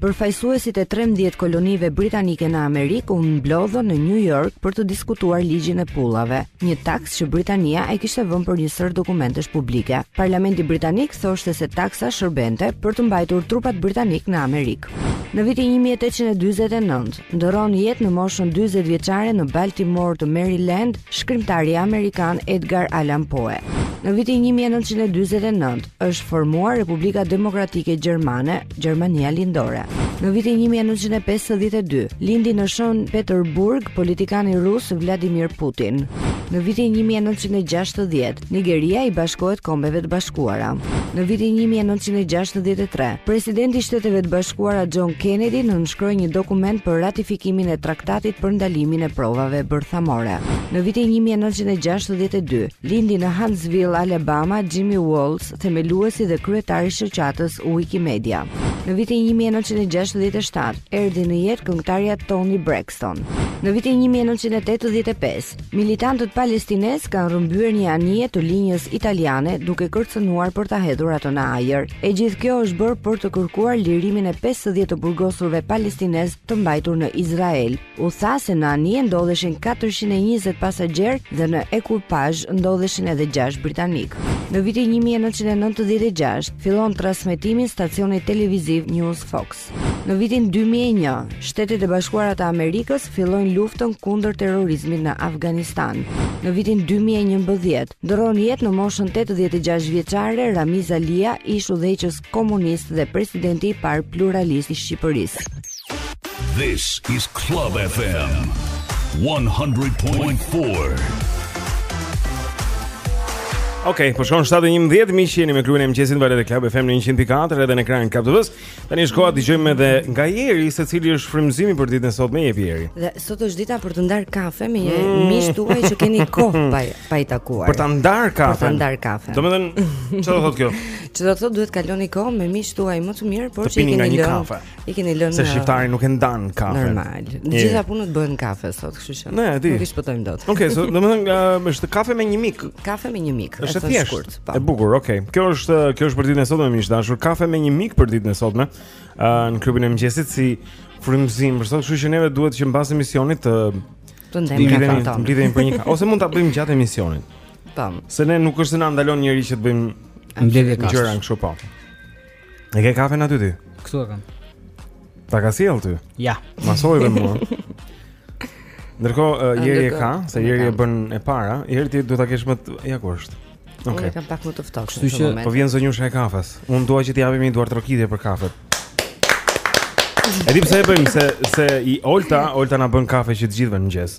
Përfaqësuesit e trembëdhjetë kolonive britanike në Amerikë u mblodhën në New York për të diskutuar ligjin e pullave, një taksë që Britania e kishte vënë për një sërë dokumentesh publike. Parlamenti britanik thoshte se taksa shërbente për të mbajtur trupat britanikë në Amerikë. Në vitin 1849, ndërron jetë në moshën 40 vjeçare në Baltimore të Maryland, shkrimtari amerikan Edgar Allan Poe. Në vitin 1949, është formuar Republika Demokratike Gjermane, Gjermania Lindore. Në vitin 1952, lindi në Shën Peterburg politikani rus Vladimir Putin. Në vitin 1960, Nigeria i bashkohet Kombeve të Bashkuara. Në vitin 1963, presidenti i Shteteve të Bashkuara John Kennedy nënshkroi një dokument për ratifikimin e Traktatit për ndalimin e provave bërthamore. Në vitin 1962, Lindi në Huntsville, Alabama, Jimmy Wales, themeluesi dhe kryetari i shoqatës Wikimedia. Në vitin 1967, erdhi në jetë këngëtarja Toni Braxton. Në vitin 1985, militantët palestinezë kanë rrëmbyer një anije të linjës italiane duke kërcënuar për ta hedhur atë në ajër. E gjithë kjo është bërë për të kërkuar lirimin e 50 të burgosurve palestinezë të mbajtur në Izrael. u tha se në anije ndodheshin 420 pasagjerë dhe në ekuipazh ndodheshin edhe 6 britanikë. Në vitin 1996 fillon transmetimin stacioni televiziv News Fox. Në vitin 2001, Shtetet e Bashkuara të Amerikës fillojnë luftën kundër terrorizmit në Afganistan. Në vitin 2011, ndërron jetë në moshën 86 vjeçare Ramiz Alia, ish udhëheqës komunist dhe presidenti i parë pluralist i Shqipërisë. This is Club FM 100.4. Okej, po shkon 7:11 miq jeni me klubin e mëngjesit në Valet e Club FM në 104 edhe në ekranin Club TV-s. Tani është koha të dëgjojmë edhe nga Jeri se cili është frymëzimi për ditën e sotme jepi Jeri. Dhe sot është dita për të ndarë kafe me një mm. miq tuaj që keni kohë pa pa i takuar. Për ta ndarë kafe. Për ta ndarë kafe. Domethënë, çfarë do thotë kjo? Çfarë do thotë duhet kaloni kohë me miq tuaj më të mirë, por që i keni lënë. I keni lënë Se shqiptari nuk e ndan kafen. Normal. Gjitha punët bëhen kafe sot, kështu që. Ne, di. Nuk i shpëtojmë dot. Okej, okay, so, domethënë uh, është kafe me një mik. Kafe me një mik. Është thjesht. Po. E bukur, okay. Kjo është kjo është për ditën e sotme miq dashur. Kafe me një mik për ditën e sotme. Uh, në klubin e mëngjesit si frymëzim për sot, kështu që neve duhet që mbas emisionit të të ndajmë kafen tonë. Mblidhemi për një kafe ose mund ta bëjmë gjatë emisionit. Tam. Se ne nuk është se na ndalon njëri që të bëjmë mbledhje kafe. Gjëra kështu po. E ke kafen aty ti? Këtu e kam. Ta ka sjell ty? Ja. Masoj dhe mua. Ndërkohë, uh, jeri e ka, se jeri e bën e para, jeri ti duhet ta kesh më të... Ja, ku është? Okay. Unë e kam pak më të ftohtë. Kështu që... Po vjen zonjusha e kafes. Unë dua që t'i japim një duartrokitje për kafet. E di pse e bëjmë, se, se i Olta, Olta na bën kafe që të gjithëve në mëngjes.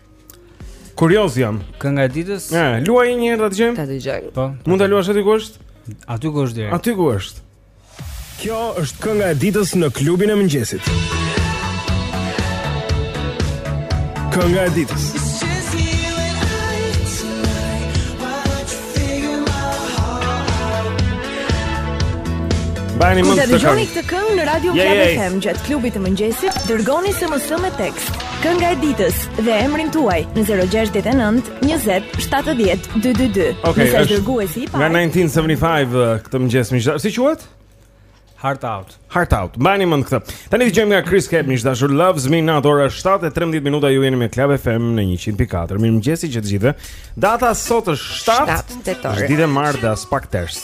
Kurioz jam. Kënga e ditës? Ja, luaj një herë ta dëgjojmë. Ta dëgjoj. Po. Mund ta luash aty ku është? Aty ku është direkt. Aty ku është. Kjo është kënga e ditës në klubin e mëngjesit. Kënga e ditës. Po deshët të dëgjoni këtë këngë në Radio Club FM gjatë klubit të mëngjesit, dërgoni SMS me tekst Kënga e ditës dhe emrin tuaj në 069 20 70 222. Okej, është dërguesi i parë. Nga 1975 uh, këtë mëngjes miq të dashur. Si quhet? Heart out. Heart out. Mbani mend këtë. Tani dëgjojmë nga Chris Cab, miq të dashur Loves Me Not ora 7:13 minuta ju jeni me Club FM në 104. Mirëmëngjesi që të gjithëve. Data sot është 7 tetor. Është ditë e martë dhe aspak ters.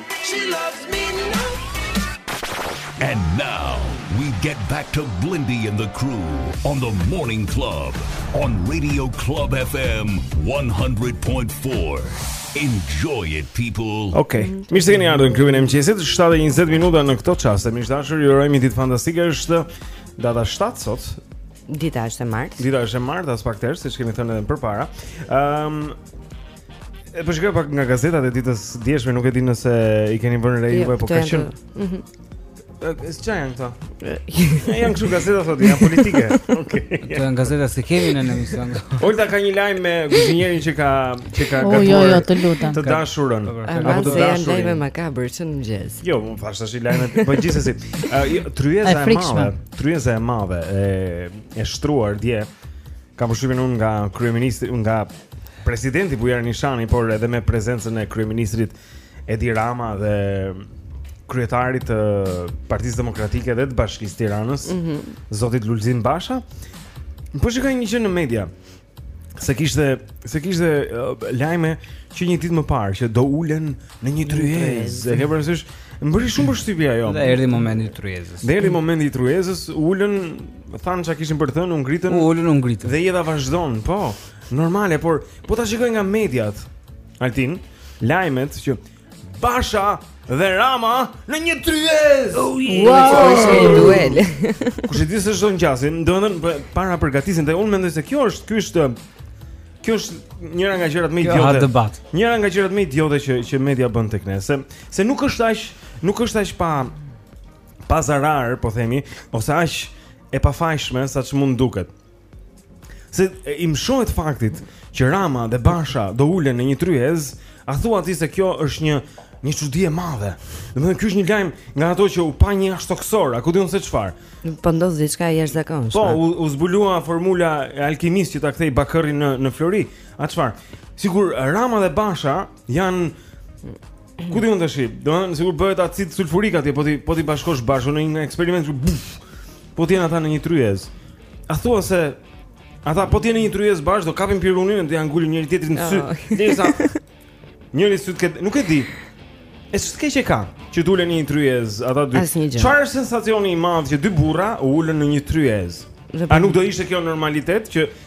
She loves me And now we get back to Blindy and the crew on the Morning Club on Radio Club FM 100.4. Enjoy it people. Okay. Mm. Mirë se keni ardhur në klubin e mëngjesit. 7:20 minuta në këto çaste. Miq të dashur, ju urojmë një ditë fantastike. Është data 7 sot. Dita është e martë. Dita është e martë, aspak ters, siç kemi thënë edhe përpara. Ëm, ehm, um, E po shikoj pak nga gazetat e ditës së djeshme, nuk e di nëse i keni vënë re juve, po ka qenë. Mhm. Ç'janë këto. Janë kështu gazeta thotë, janë politike. Okej. Këto janë gazeta, s'i kemi në emision. Olta ka një lajm me kuzhinierin që ka që ka gatuar. Jo, jo, të lutem. Të dashurën. Apo të dashurën. Janë lajme makabre që në mëngjes. Jo, më thash tash lajme, po gjithsesi. Jo, tryeza e madhe, tryeza e madhe e e shtruar dje. Kam përshtypjen unë nga kryeministri, nga Presidenti Bujar Nishani, por edhe me prezencën e kryeministrit Edi Rama dhe kryetarit të Partisë Demokratike dhe të Bashkisë Tiranës, mm -hmm. zotit Lulzim Basha, më po shikoj një gjë në media se kishte se kishte uh, lajme që një ditë më parë që do ulen në një tryezë. E ke parasysh? Më bëri shumë përshtypje ajo. Dhe erdhi momenti i tryezës. Dhe erdhi momenti i tryezës, u ulën, thanë ç'kishin për të thënë, u ngritën. U ulën, u ngritën. Dhe jeta vazhdon, po. Normale, por po ta shikoj nga mediat. Altin, lajmet që Basha dhe Rama në një tryezë. Oh, yeah. Wow, është një duel. Kush e di se ç'do ngjasë, domethënë po parapërgatisin dhe unë mendoj se kjo është, ky është Kjo është njëra nga gjërat më idiote. Kjo Njëra nga gjërat më idiote që që media bën tek ne, se se nuk është aq, nuk është aq pa pa zarar, po themi, ose aq e pafajshme sa ç'mund duket. Se i mshohet faktit që Rama dhe Basha do ulen në një tryezë, a thua ti se kjo është një një çudi e madhe. Domethënë ky është një lajm nga ato që u pa një jashtëtokësor, a ku di unë se çfarë. Po ndodh diçka e jashtëzakonshme. Po u, u zbulua formula e alkimisë që ta kthejë bakrin në në flori. A çfarë? Sikur Rama dhe Basha janë Ku di unë tash? Domethënë sikur bëhet acid sulfurik atje, po t'i po t'i bashkosh bashkë në një eksperiment që buf. Po ti ata në një tryezë. A thua se ata po ti në një tryezë bashkë do kapin pirunin dhe ia ngulin njëri-tjetrit në sy. Oh. Derisa njëri sy të ketë, nuk e di. E ç'të keqe ka? Që të ulen në një tryezë ata dy. Çfarë është sensacioni i madh që dy burra ulen në një tryezë? A nuk do ishte kjo normalitet që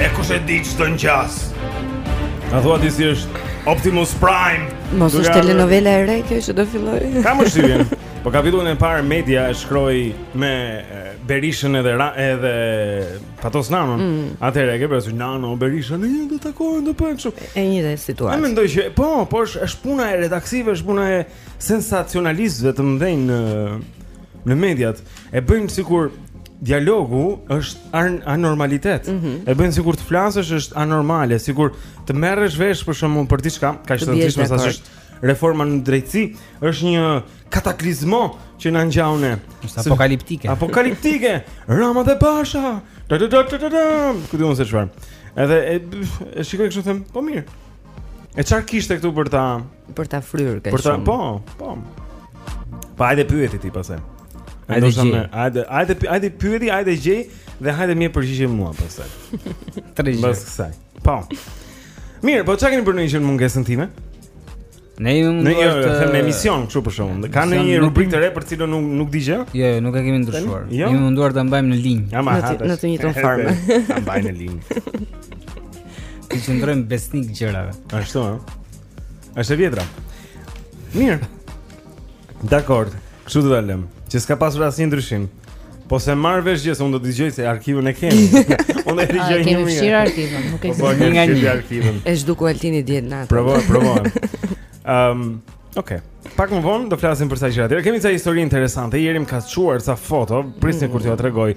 E kush e di ç'do ngjasë. A thua ti se është Optimus Prime? Mos është telenovela e re kjo që do fillojë. Ka më shtyjen. Po kapitullin e parë media e shkroi me Berishën edhe ra, edhe Fatos Nanon. Mm. Atëherë e ke parasysh Nano Berishën, ne do të takohen do bëjmë kështu. E një dhe situatë. Unë mendoj që po, po është është puna e redaksive, është puna e sensacionalistëve të mëdhenj në në mediat e bëjnë sikur dialogu është anormalitet. Mm -hmm. E bëjnë sikur të flasësh është anormale, sikur të merresh vesh për shembull për diçka, kaq të thjeshtë sa është reforma në drejtësi, është një kataklizmë që na ngjau ne. Është apokaliptike. Apokaliptike. Rama dhe Basha. Ku di unë se çfarë? Edhe e, e shikoj kështu them, po mirë. E çfarë kishte këtu për ta për ta fryrë kështu? Për ta, po, po. Pa hajde pyeti ti pastaj. Hajde gjej. Hajde, hajde, hajde pyeti, hajde gjej dhe hajde m'u përgjigj mua pastaj. Tre gjë. Mbas kësaj. Po. Mirë, po çka keni bërë në mungesën time? Ne jemi mundur. Ne jemi në një emision kështu për shembull. Ka ndonjë rubrikë të re për të cilën nuk nuk di gjë? Jo, jo, nuk e kemi ndryshuar. Jo? Jemi munduar ta mbajmë në linjë. Në të njëjtën formë. Ta mbajmë në linjë. T'i qëndrojmë besnikë gjërave. Ashtu, ëh. Është e vjetra. Mirë. Dakord. Kështu do ta lëmë. Që s'ka pasur asnjë ndryshim. Po s'e marr vesh gjë se unë do ta dëgjoj se arkivën e kemi Unë e dëgjoj një mirë Kemi fshirë arkivën, nuk e po, një nga një arkivën E zhduku Altini dje natën Provo, provo um, ehm, Ok, pak më vonë do flasim për ca gjëra të tjera Kemi ca histori interesante, jerim ka çuar ca foto Prisni kur t'jua tregoj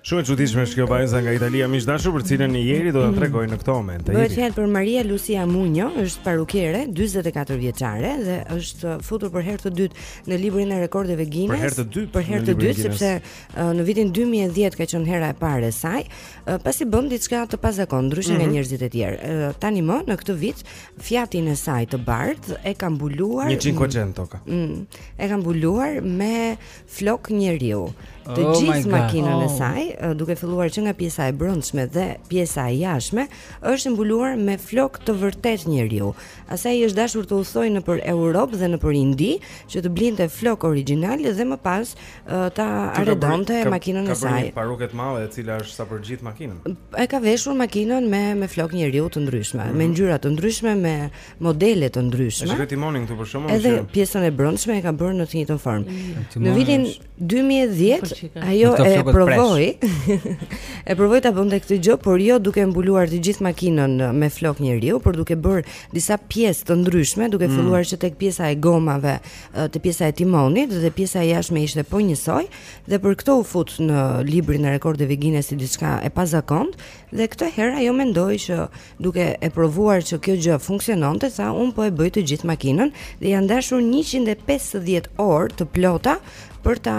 Shumë e çuditshme është kjo vajza nga Italia, miq të dashur, për të cilën, Jeri, do të mm. tregoj në këtë moment. Bëhet fjalë për Maria Lucia Munjo, është parukere, 44 vjeçare dhe është futur për herë të dytë në librin e rekordeve Guinness. Për herë të dytë. Për herë të dytë sepse uh, në vitin 2010 ka qenë hera e parë e saj, uh, pasi bën diçka të pazakontë, ndryshe nga mhm. njerëzit e tjerë. Uh, tani më në këtë vit Fiatin e saj të bardhë e ka mbuluar 100% me flokë. Mm, e ka mbuluar me flok njeriu. Të oh gjithë makinën oh. e saj, duke filluar që nga pjesa e brendshme dhe pjesa e jashtme, është mbuluar me flok të vërtetë njeriu. Asaj i është dashur të udhëtojë nëpër Europë dhe nëpër Indi, që të blinte flokë origjinalë dhe më pas uh, ta arredonte makinën e saj. Ka një parukë të madhe e cila është sa për gjithë makinën. E ka veshur makinën me me flokë njeriu të ndryshme, mm -hmm. me mhm. ngjyra të ndryshme, me modele të ndryshme. Edhe vetë timonin këtu për shembull. Edhe që... pjesën e brendshme e ka bërë në të njëjtën formë. Mm. Në vitin 2010 ajo e provoi. e provoi ta bënte këtë gjë, por jo duke mbuluar të gjithë makinën me flok njeriu, por duke bërë disa pjesë të ndryshme, duke mm. filluar që tek pjesa e gomave, te pjesa e timonit dhe pjesa e jashtme ishte po njësoj dhe për këtë u fut në librin e rekordeve Guinness si diçka e pazakontë dhe këtë herë ajo mendoi që Duke e provuar që kjo gjë funksiononte, tha unë po e bëj të gjithë makinën dhe janë dashur 150 orë të plota për ta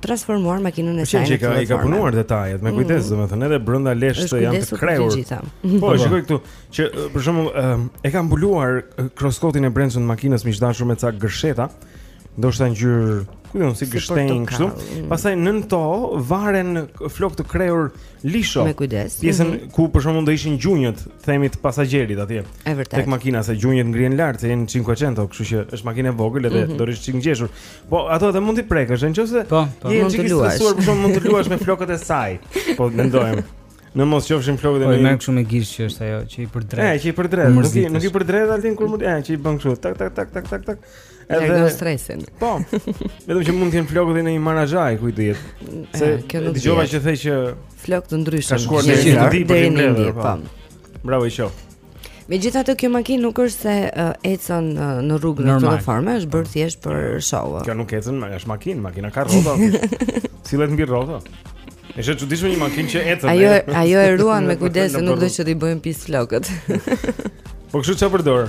transformuar makinën e saj. Që ka i ka punuar detajet me kujdes, mm. domethënë edhe brenda leshtë janë të krehur. Po, shikoj këtu që për shembull e ka mbuluar kroskotin e brendshëm të makinës miq të dashur me ca gërsheta, ndoshta ngjyrë, ku di unë si gështenjë kështu. Mm. Pastaj nën to varen flokë të krehur Lisho. Me kujdes. Pjesën mm -hmm. ku për shembull do ishin gjunjët, themi të pasagjerit atje. Tek makina se gjunjët ngrihen lart, se është 500, kështu që është makinë e vogël edhe mm -hmm. do rrish çik ngjeshur. Po ato edhe mund t'i prekësh, nëse po, po, je çik i stresuar, për shembull mund të luash me flokët e saj. Po mendojmë. Në mos qofshin flokët e po, një. Po kështu me gisht që është ajo që i përdredh. Ja, që i përdredh. Nuk i nuk i përdredh altin kur mund, ja, që i bën kështu. Tak tak tak tak tak tak. Edhe heq stresin. Po. Vetëm që mund të jenë flokët e një marazhaj ku i dihet. Se dëgjova që the që flokë të ndryshëm. Ka shkuar deri në Indi për t'i blerë. Po. Bravo i qoftë. Megjithatë kjo makinë nuk është se uh, ecën uh, në rrugë në këtë formë, është bërë thjesht për show. Kjo nuk ecën, është makinë, makina ka rrota. Cilat mbi rrota? Është e çuditshme një makinë që ecën. Ajo ajo e ruan me kujdes se nuk do që t'i bëhen pis flokët. Po kështu çfarë përdor?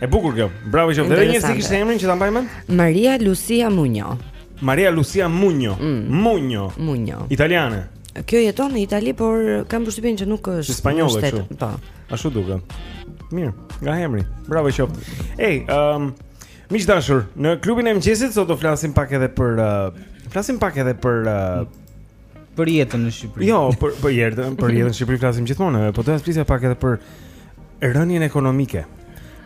E bukur kjo. Bravo i qoftë. Edhe një si e kishte emrin që ta mbaj mend? Maria Lucia Mugno. Maria Lucia Mugno. Mm. Mugno. Mugno. Italiane. Kjo jeton në Itali, por kam përshtypjen që mos është spanjolle kështu. Po. Ashtu duket. Mirë, nga emri. Bravo i qoftë. Ej, ehm, um, miq të dashur, në klubin e mëngjesit sot do flasim pak edhe për uh, flasim pak edhe për uh, Për jetën në Shqipëri. Jo, për për jetën, për jetën në Shqipëri flasim gjithmonë, po doja të flisja pak edhe për rënien ekonomike.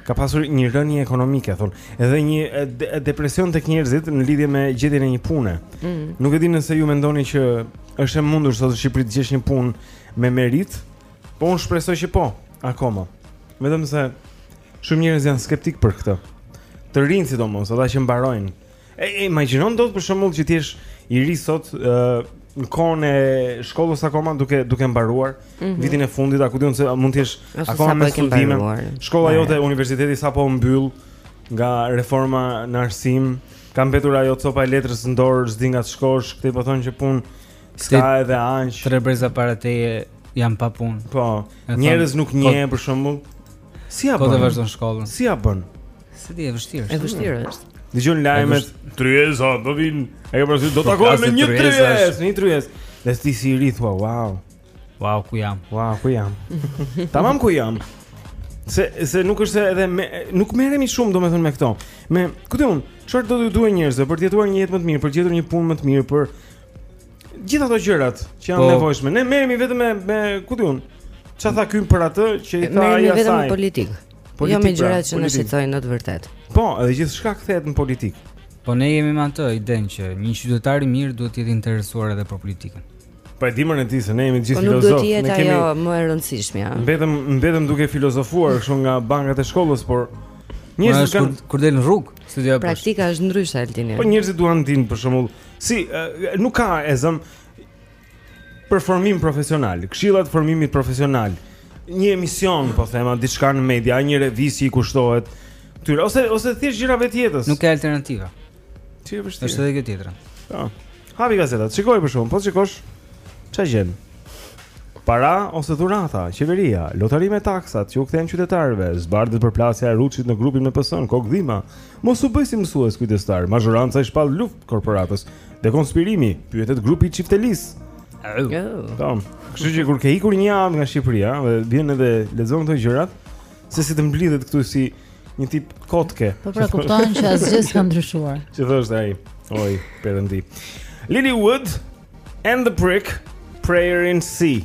Ka pasur një rënie ekonomike, thonë, edhe një e, de, e depresion tek njerëzit në lidhje me gjetjen e një pune. Mm. Nuk e di nëse ju mendoni që është e mundur sot në Shqipëri të gjesh një punë me meritë, po unë shpresoj që po, akoma. Vetëm se shumë njerëz janë skeptikë për këtë. Të rinj sidomos, ata që mbarojnë E imagjinon dot për shembull që ti je i ri sot ë në kohën e shkollës akoma duke duke mbaruar mm -hmm. vitin e fundit, a ku di un se mund të jesh akoma me po studime. Shkolla Mare. jote, universiteti sapo u mbyll nga reforma në arsim, ka mbetur ajo copa e letrës në dorë, s'di nga të shkosh, këtej po thonë që punë s'ka edhe asnjë. Tre breza para teje janë pa punë. Po, njerëz nuk njeh për shembull. Si ia bën? Po të vazhdon shkollën. Si ia bën? S'e di, e vështirë. E vështirë është. Dëgjon lajmet tryeza do vijnë. E ke parasysh do të takohen me një tryezë, një tryezë. Dhe ti si i ri thua, wow. Wow, ku jam? Wow, ku jam? Tamam ku jam. Se se nuk është se edhe me, nuk merremi shumë domethënë me këto. Me, ku di un, çfarë do t'u duhet njerëzve për të jetuar një jetë më të mirë, për të gjetur një punë më të mirë, për Gjithë ato gjërat që janë po, nevojshme. Ne merremi vetëm me me ku di un. Ça tha ky për atë që i tha ai asaj. Merremi vetëm me politikë. Politikë, jo me pra, gjërat që na shqetësojnë në të vërtetë. Po, edhe gjithçka kthehet në politikë. Po ne jemi me atë idenë që një qytetar i mirë duhet të jetë interesuar edhe për politikën. Po e di mirë ti se ne jemi gjithë filozofë. Po nuk duhet të jetë kemi... ajo më e rëndësishmja. Mbetëm mbetëm duke filozofuar kështu nga bankat e shkollës, por njerëzit kanë kur, kur del në rrugë. Studio e Praktika është ndryshe Altini. Po njerëzit duan të dinë për shembull, si uh, nuk ka e zëmë për formim profesional, këshillat e formimit profesional. Një emision, po thema, diçka në media, një revistë që i kushtohet këtyre ose ose thjesht gjërave të jetës. Nuk ka alternativa. Ti e vështirë. Është edhe kjo tjetra. Po. Hapi gazetat, shikoji për shembull, po shikosh ça gjen? Para ose dhurata, qeveria, lotari me taksat që u kthehen qytetarëve, zbardhet përplasja e Ruçit në grupin me PS-në, Kokëdhima, mos u bëj si mësues kujdestar, maxhoranca i shpal luftë korporatës, dekonspirimi, pyetet grupi i Çiftelisë. Kështu që kur ke ikur një javë nga Shqipëria, dhe vjen edhe lexon këto gjërat, Se si të mblidhet këtu si një tip kokle. Po pra kupton që asgjë s'ka ndryshuar. Ç'i thoshte ai, oj, perëndi. Lilly Wood and the Prick Prayer in C.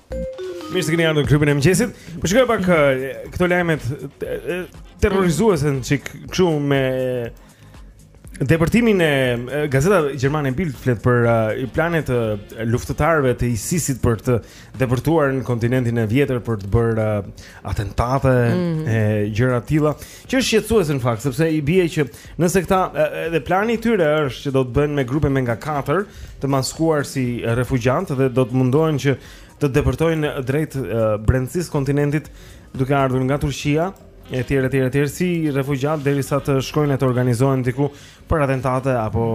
Mirë se keni ardhur në klubin e mëngjesit. Po shikoj pak këto lajme terrorizuese një çikë këtu me depërtimin e gazeta gjermane Bild flet për uh, planet e uh, luftëtarëve të ISIS-it për të depërtuar në kontinentin e vjetër për të bërë uh, atentate mm -hmm. e gjëra të tilla. Që është shqetësuese në fakt, sepse i bie që nëse këta edhe plani i tyre është që do të bëhen me grupe me nga 4 të maskuar si refugjatë dhe do të mundohen që të depërtojnë drejt brendësisë kontinentit duke ardhur nga Turqia e tjerë e tjerë e tjerë si refugjatë derisa të shkojnë e të organizohen diku për atentate apo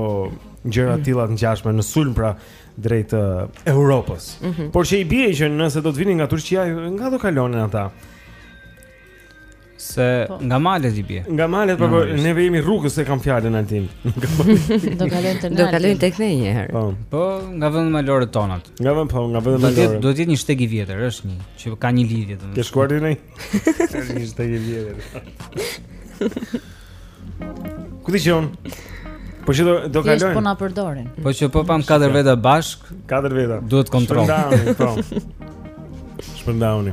gjëra të mhm. tilla të ngjashme në sulm pra drejt uh, Europës. Mm -hmm. Por që i bie që nëse do të vinin nga Turqia, nga do kalonin ata? Se po. nga malet i bie. Nga malet, por po, neve jemi rrugës e kam fjalën Altin. Do kalojnë te ne. Do kalojnë tek ne një herë. Po. Po, nga vendet malore tonat. Nga vend po, nga vendet malore. Do të jetë një shteg i vjetër, është një që ka një lidhje domethënë. Ke shkuar ti ne? Është një shteg i vjetër. Ku ti jon? Po që do, do kalojnë. Thjesht po na përdorin. Po që po pam katër veta bashk, katër veta. Duhet kontroll. Shpërndahuni, po. Shpërndahuni.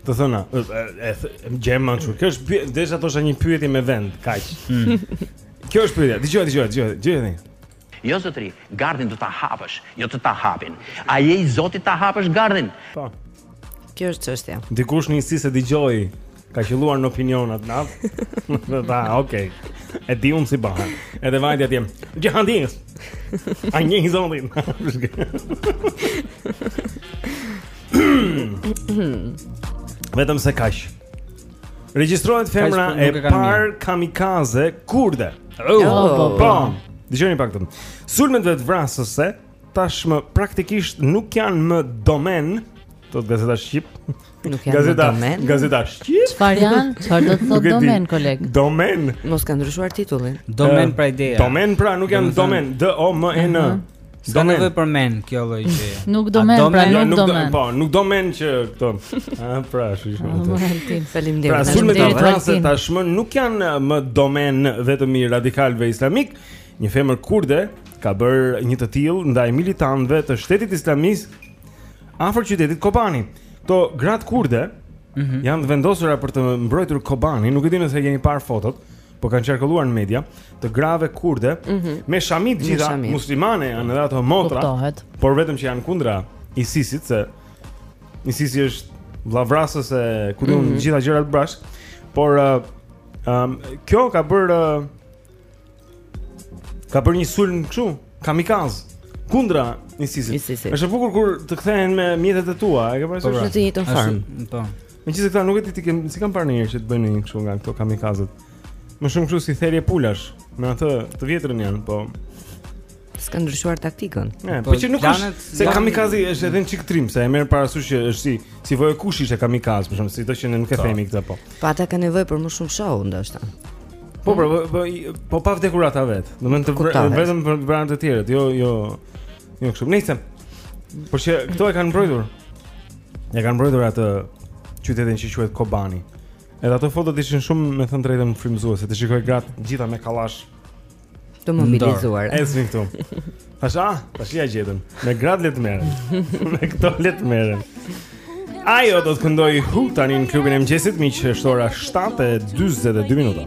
Të thëna, gjë e mënçur. Kjo është desha të thosha një pyetje me vend, kaq. Hmm. Kjo është pyetja. Dgjoj, dgjoj, dgjoj, dgjoj. Jo zotri, gardhin do ta hapësh, jo të ta hapin. A je i zoti ta hapësh gardhin? Po. Kjo është çështja. Dikush në insistë dëgjoi ka qëlluar në opinionat nat. Ba, okay. E di unë si bëhet. Edhe vajtja ti. Gjëhandis. A je i zoti. Vetëm se kaq. Regjistrohet femra e parë kamikaze kurde. Oh, oh, oh, oh. Po. Dgjoni pak këtu. Sulmet vetëvrasëse tashmë praktikisht nuk janë më domen të gazeta shqip. Nuk janë gazeta, domen. Gazeta shqip. Çfarë janë? Çfarë do të thotë domen, koleg? Domen. Mos ka ndryshuar titullin. Domen uh, pra ideja. Domen pra nuk janë domen. D O M E N. Mhm. Do me vë për men kjo lloj gjë. Nuk domen, pra nuk domen. Po, nuk domen që këto. Ëh, pra, është shumë ah, të. Faleminderit. Pra, sulmet vetëvrasëse tashmë nuk janë eh, më domen vetëm i radikalëve islamikë. Një femër kurde ka bërë një të tillë ndaj militantëve të shtetit islamist afër qytetit Kobani. Këto gratë kurde mm -hmm. janë të vendosura për të mbrojtur Kobanin, nuk e di nëse keni parë fotot. Mm Po kanë qarkulluar në media të grave kurde mm -hmm. me shami të gjitha shami. muslimane janë edhe ato motra. Kuptohet. Por vetëm që janë kundra ISIS-it se ISIS-i është vllavrasës e ku di unë mm -hmm. të gjitha gjërat bashkë. Por ë uh, um, kjo ka bërë uh, ka bërë një sulm kështu, kamikaz kundra ISIS-it. Është e bukur kur të kthehen me mjetet e tua, e ke parasysh? Po, në të njëjtën formë. Po. Megjithëse këta nuk e di ti kem si kam parë ndonjëherë që të bëjnë një kështu nga këta kamikazët. Më shumë kështu si therje pulash, me atë të vjetrën janë, po. S'ka ndryshuar taktikën. Ne, po, po që nuk është se kamikazi është edhe një çik trim, se e merr parasysh që është si si vojë kush ishte kamikaz, për shkak se do që ne nuk e po. themi këtë po. Po ata kanë nevojë për më shumë show ndoshta. Po, po, po, po, po pa vdekur ata vet. Domethënë vetëm për të vrarë të tjerët, jo, jo. Jo kështu. Nëse. Por që këto e kanë mbrojtur. E kanë mbrojtur atë qytetin që quhet Kobani. Edhe ato fotot ishin shumë, me thënë të drejtën, frymëzuese. Të shikoje gratë të gjitha me kallash të mobilizuar. Ecni këtu. Tash ah, tash ia gjetën. Me gratë le të merren. Me këto le të merren. Ajo do të këndojë "Who" tani në klubin e mëngjesit, meqë është ora 7.22 minuta.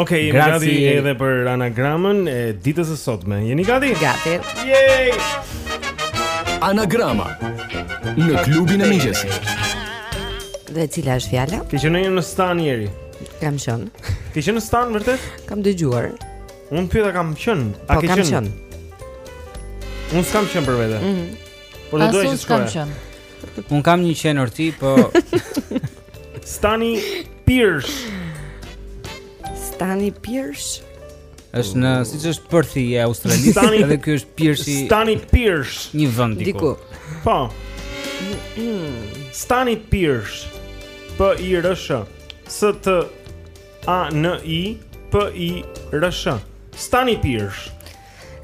Ok, jemi gati edhe për anagramën e ditës e sotme. Jeni gati? Gati. Yay! Anagrama në klubin e mëngjesit. Dhe cila është fjala? Ti ke qenë në stan Jeri. Kam qënë. Ti ke qenë në stan vërtet? Kam dëgjuar. Unë të pyeta ke qënë. A po, ke qënë? Unë s'kam qënë për vete. Mm -hmm. Por do doja të shkoja. As unë s'kam qënë. Un kam një qen Orti, po Stani Pirsh. Stani Pirsh. Është në siç është Perthi i Australisë, Stani- edhe ky është Pirshi Stani Pirsh. një vend diku. Diku. Po. Stani Pirsh. P I R S H. S T A N I P I R S H. Stani Pirsh.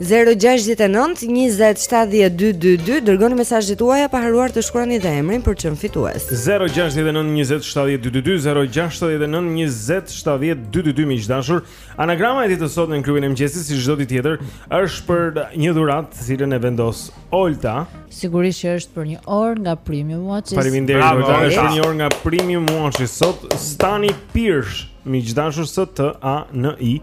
069 20 7222 dërgoni mesazhet tuaja pa harruar të shkruani dhe emrin po qe se jeni fitues. 069 20 7222 069 20 7222 miq të dashur. Anagrama e ditës sot në klubin e mëngjesit si çdo ditë tjetër është për një dhuratë të cilën e vendos Olta. Sigurisht që është për një orë nga Premium Watches. Faleminderit Olta, është për një orë nga Premium Watches sot Stani Pirsh, miq të dashur S T A N I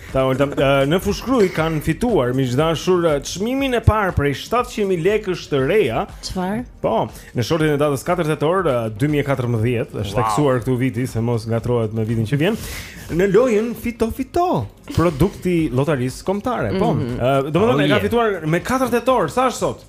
Ta Olta, në Fushë-Krujë kanë fituar miq të dashur çmimin e parë prej 700.000 lekësh të reja. Çfarë? Po, në shortin e datës 4 tetor 2014, është theksuar wow. këtu viti se mos ngatërrohet me vitin që vjen, në lojën Fito Fito, produkt i Lotarisë Kombëtare. Po, mm -hmm. domethënë oh, yeah. e ka fituar më 4 tetor, sa është sot?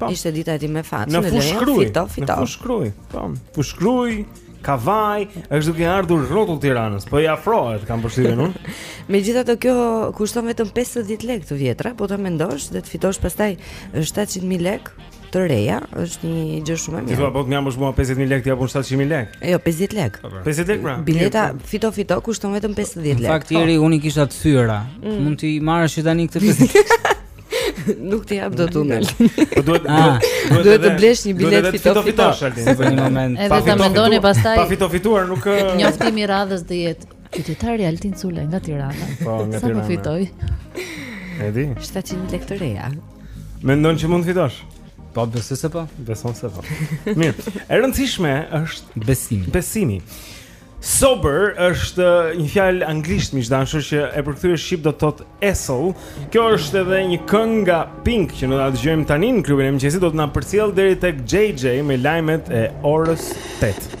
Po. Ishte dita e tij me fat, në Fushë-Krujë. Fito, fito. Në Fushë-Krujë. Po, Fushë-Krujë. Kavajë, është duke ardhur rrotull Tiranës, po i afrohet, kam përshtypjen unë. Megjithatë kjo kushton vetëm 50 lekë të vjetra, po ta mendosh dhe të fitosh pastaj 700.000 lekë të reja, është një gjë shumë e mirë. Ti thua po të m'i japësh mua 50000 lekë ti apo 700000 lekë? Jo, 50 lekë. 50 po, lekë pra. Bileta fito fito kushton vetëm 50 lekë. Në fakt Jeri unë kisha të thyera. Mm. Mund t'i marrësh tani këtë 50. Nuk t'i jap dot unë. Po duhet ah. duhet të blesh një biletë fito fito. Në një moment. Edhe ta mendoni pastaj. Pa fito fituar nuk njoftim i radhës do jetë qytetari Altin Sulaj nga Tirana. Po, nga Tirana. Sa po fitoi? Edi. 700 lekë të reja. Mendon që mund të fitosh? Po besoj se po. Beson se po. Mirë. E rëndësishme është besimi. Besimi. Sober është një fjalë anglisht miq të dashur që e përkthyer shqip do të thotë esëll. Kjo është edhe një këngë nga Pink që do ta dëgjojmë tani në klubin e mëngjesit do të na përcjell deri tek JJ me lajmet e orës 8.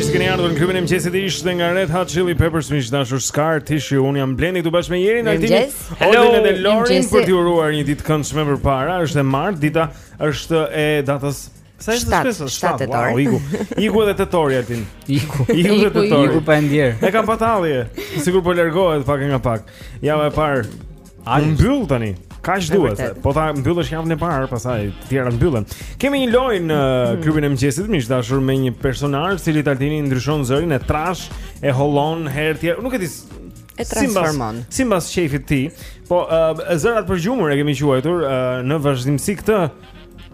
Mirë se keni ardhur në klubin e mëngjesit ishte nga Red Hot Chili Peppers miq të dashur Scar Tissue un jam Blendi këtu bashkë me Jerin Altin. Hello edhe Lorin për t'ju uruar një ditë të këndshme përpara. Është e martë, dita është e datës Sa është spesa? 7 tetor. Wow, iku. Iku edhe tetori Altin. Iku. Iku edhe tetori. Iku pa ndjerë. E kam pa tallje. Sigur po largohet pak nga pak. Java e parë E mbyll tani. Kaq duhet. Po ta mbyllësh javën e parë, pastaj të tjerat mbyllen. Kemi një lojë në hmm. klubin e mëngjesit, miq të dashur me një personazh, të cilit Altini ndryshon zërin e trash, e hollon herë tjetër. Nuk e di e transformon. Simbas qejfit të tij, po uh, zërat e përgjumur e kemi quajtur uh, në vazhdimësi këtë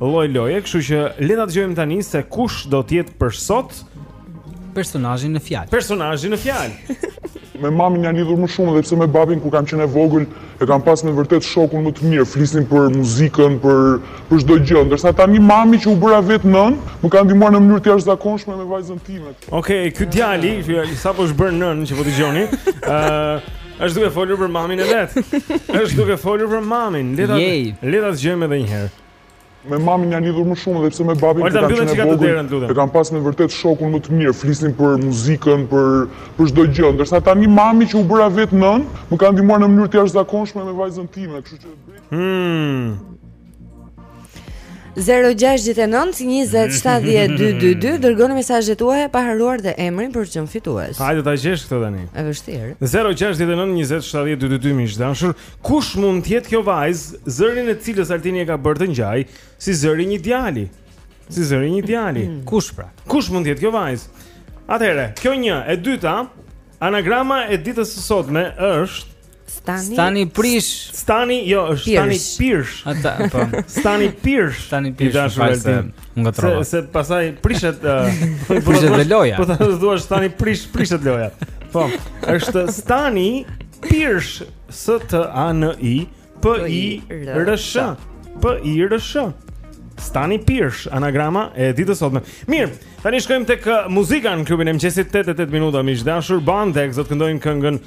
lloj loje, kështu që le ta dëgjojmë tani se kush do të jetë për sot personazhin në fjalë. Personazhi në fjalë. me mamin jam lidhur më shumë edhe pse me babin kur kam qenë e vogël e kam pas me vërtet shokun më të mirë, flisnim për muzikën, për për çdo gjë, ndërsa tani mami që u bëra vetë nënë, më ka ndihmuar në mënyrë të jashtëzakonshme me vajzën time. Okej, okay, ky djali, që sapo është bërë nënë, që po dëgjoni, ë uh, Është duke folur për mamin e vet. Është duke folur për mamin. Le ta le ta dëgjojmë edhe një herë. Me mamin jam lidhur më shumë edhe pse me babin kur kam qenë e vogël. E kam pas me vërtet shokun më të mirë, flisnim për muzikën, për për çdo gjë. Ndërsa tani mami që u bëra vetë nënë, më ka ndihmuar në mënyrë të jashtëzakonshme me vajzën time, kështu që Hm. 0-6-9-27-12-2 Dërgoni mesazhet tuaja pa harruar dhe emrin për të qenë fitues Hajde ta gjesh këtë tani E vështirë 0-6-9-27-12-2 Miq të dashur Kush mund të jetë kjo vajzë Zërin e cilës Altini e ka bërë të ngjajë Si zëri i një djali Si zëri i një djali mm. Kush pra Kush mund të jetë kjo vajzë Atëherë, kjo një E dyta Anagrama e ditës së sotme është Stani Stani Prish. Stani, jo, është Stani Pirsh. Ata, po. Stani Pirsh. Stani Pirsh. Ja, unë ngatërrova. Se, se pasaj prishet uh, prishet dhe loja. Po ta thua Stani Prish, prishet loja. Po, është Stani Pirsh S T A N I P I R S H. P I R S H. Stani Pirsh, anagrama e ditës së sotme. Mirë, tani shkojmë tek uh, muzika në klubin e mëngjesit 8 e 8 minuta miq të dashur. Bandex do të këndojnë këngën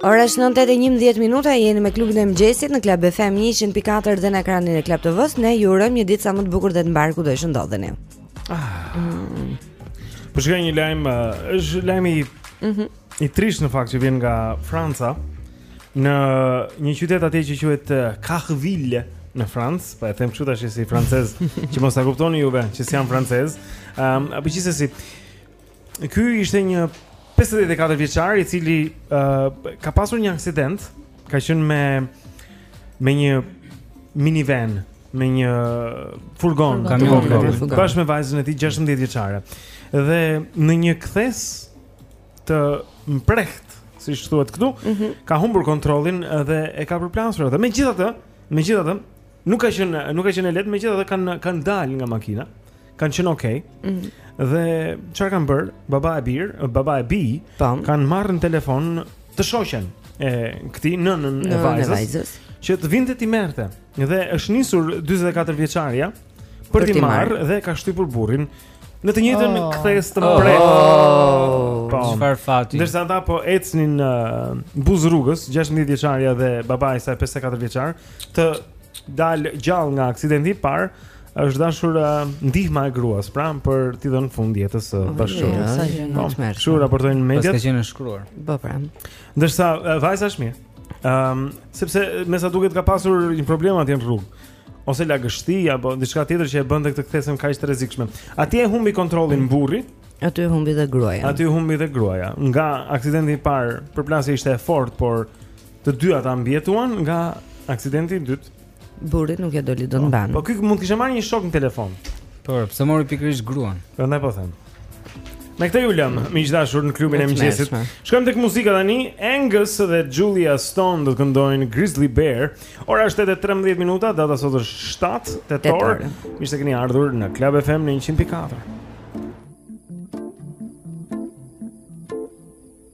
Ora është 9:11 minuta, jeni me klubin e mëngjesit në Club FM 104 dhe në ekranin e Club TV-s. Ne ju urojmë një ditë sa më të bukur dhe të mbarë kudo që të ndodheni. Ah. Mm. Po shkoj një lajm, është lajm i mm -hmm. i trisht në fakt që vjen nga Franca në një qytet atje që quhet Carville në Francë, po e them kështu ta shes si francez, që mos ta kuptoni juve që s'jam francez. Ëm, um, apo gjithsesi, Ky ishte një 54 vjeçar i cili uh, ka pasur një aksident, ka qenë me me një minivan, me një furgon, kamion, furgon. Bashkë me vajzën e tij 16 vjeçare. Dhe në një kthesë të mprehtë, siç thuhet këtu, mm -hmm. ka humbur kontrollin dhe e ka përplasur atë. Megjithatë, megjithatë, Nuk ka qenë, nuk ka qenë lehtë megjithatë kanë kanë dalë nga makina. Kanë qenë okay. Mm -hmm. Dhe çfarë kanë bërë? Babë e bir, babë e bijë, kanë marrë në telefon të shoqen e këtij nënën e vajzës. vajzës. Që të vinte t'i merrte. Dhe është nisur 44 vjeçarja për, për t'i marrë dhe ka shtypur burrin në të njëjtën oh. kthesë të oh. mprehtë. Oh. Po. Çfarë fati? Ndërsa ata po ecnin uh, buzë rrugës, 16 vjeçarja dhe babai i saj 54 vjeçar, të dalë gjallë nga aksidenti i parë, është dashur uh, ndihma e gruas, pra për t'i dhënë fund jetës së oh, bashkëshortit. Sa gjë më të mirë. Kështu raportojnë mediat. Paska qenë shkruar. Po pra. Ndërsa uh, vajza është mirë. Ëm, um, sepse me sa duket ka pasur një problem atje në rrugë ose lagështi apo diçka tjetër që e bënte këtë kthesën kaq të rrezikshme. Atje e humbi kontrollin burri, aty e humbi dhe gruaja. Aty e humbi dhe gruaja. Nga aksidenti i parë, përplasja ishte e fortë, por Të dy ata mbijetuan nga aksidenti i dytë. Burri nuk ia doli dot mbanë. Po ky mund të kishte marrë një shok në telefon. Po, pse mori pikërisht gruan? Prandaj po them. Me këtë ju lëmë, miq të dashur në klubin e mëngjesit. Shkojmë tek muzika tani Angus dhe Julia Stone do të këndojnë Grizzly Bear Ora është 9 e 13 minuta, data sot është 7 tetor. Mirë se keni ardhur në Club FM në 100.4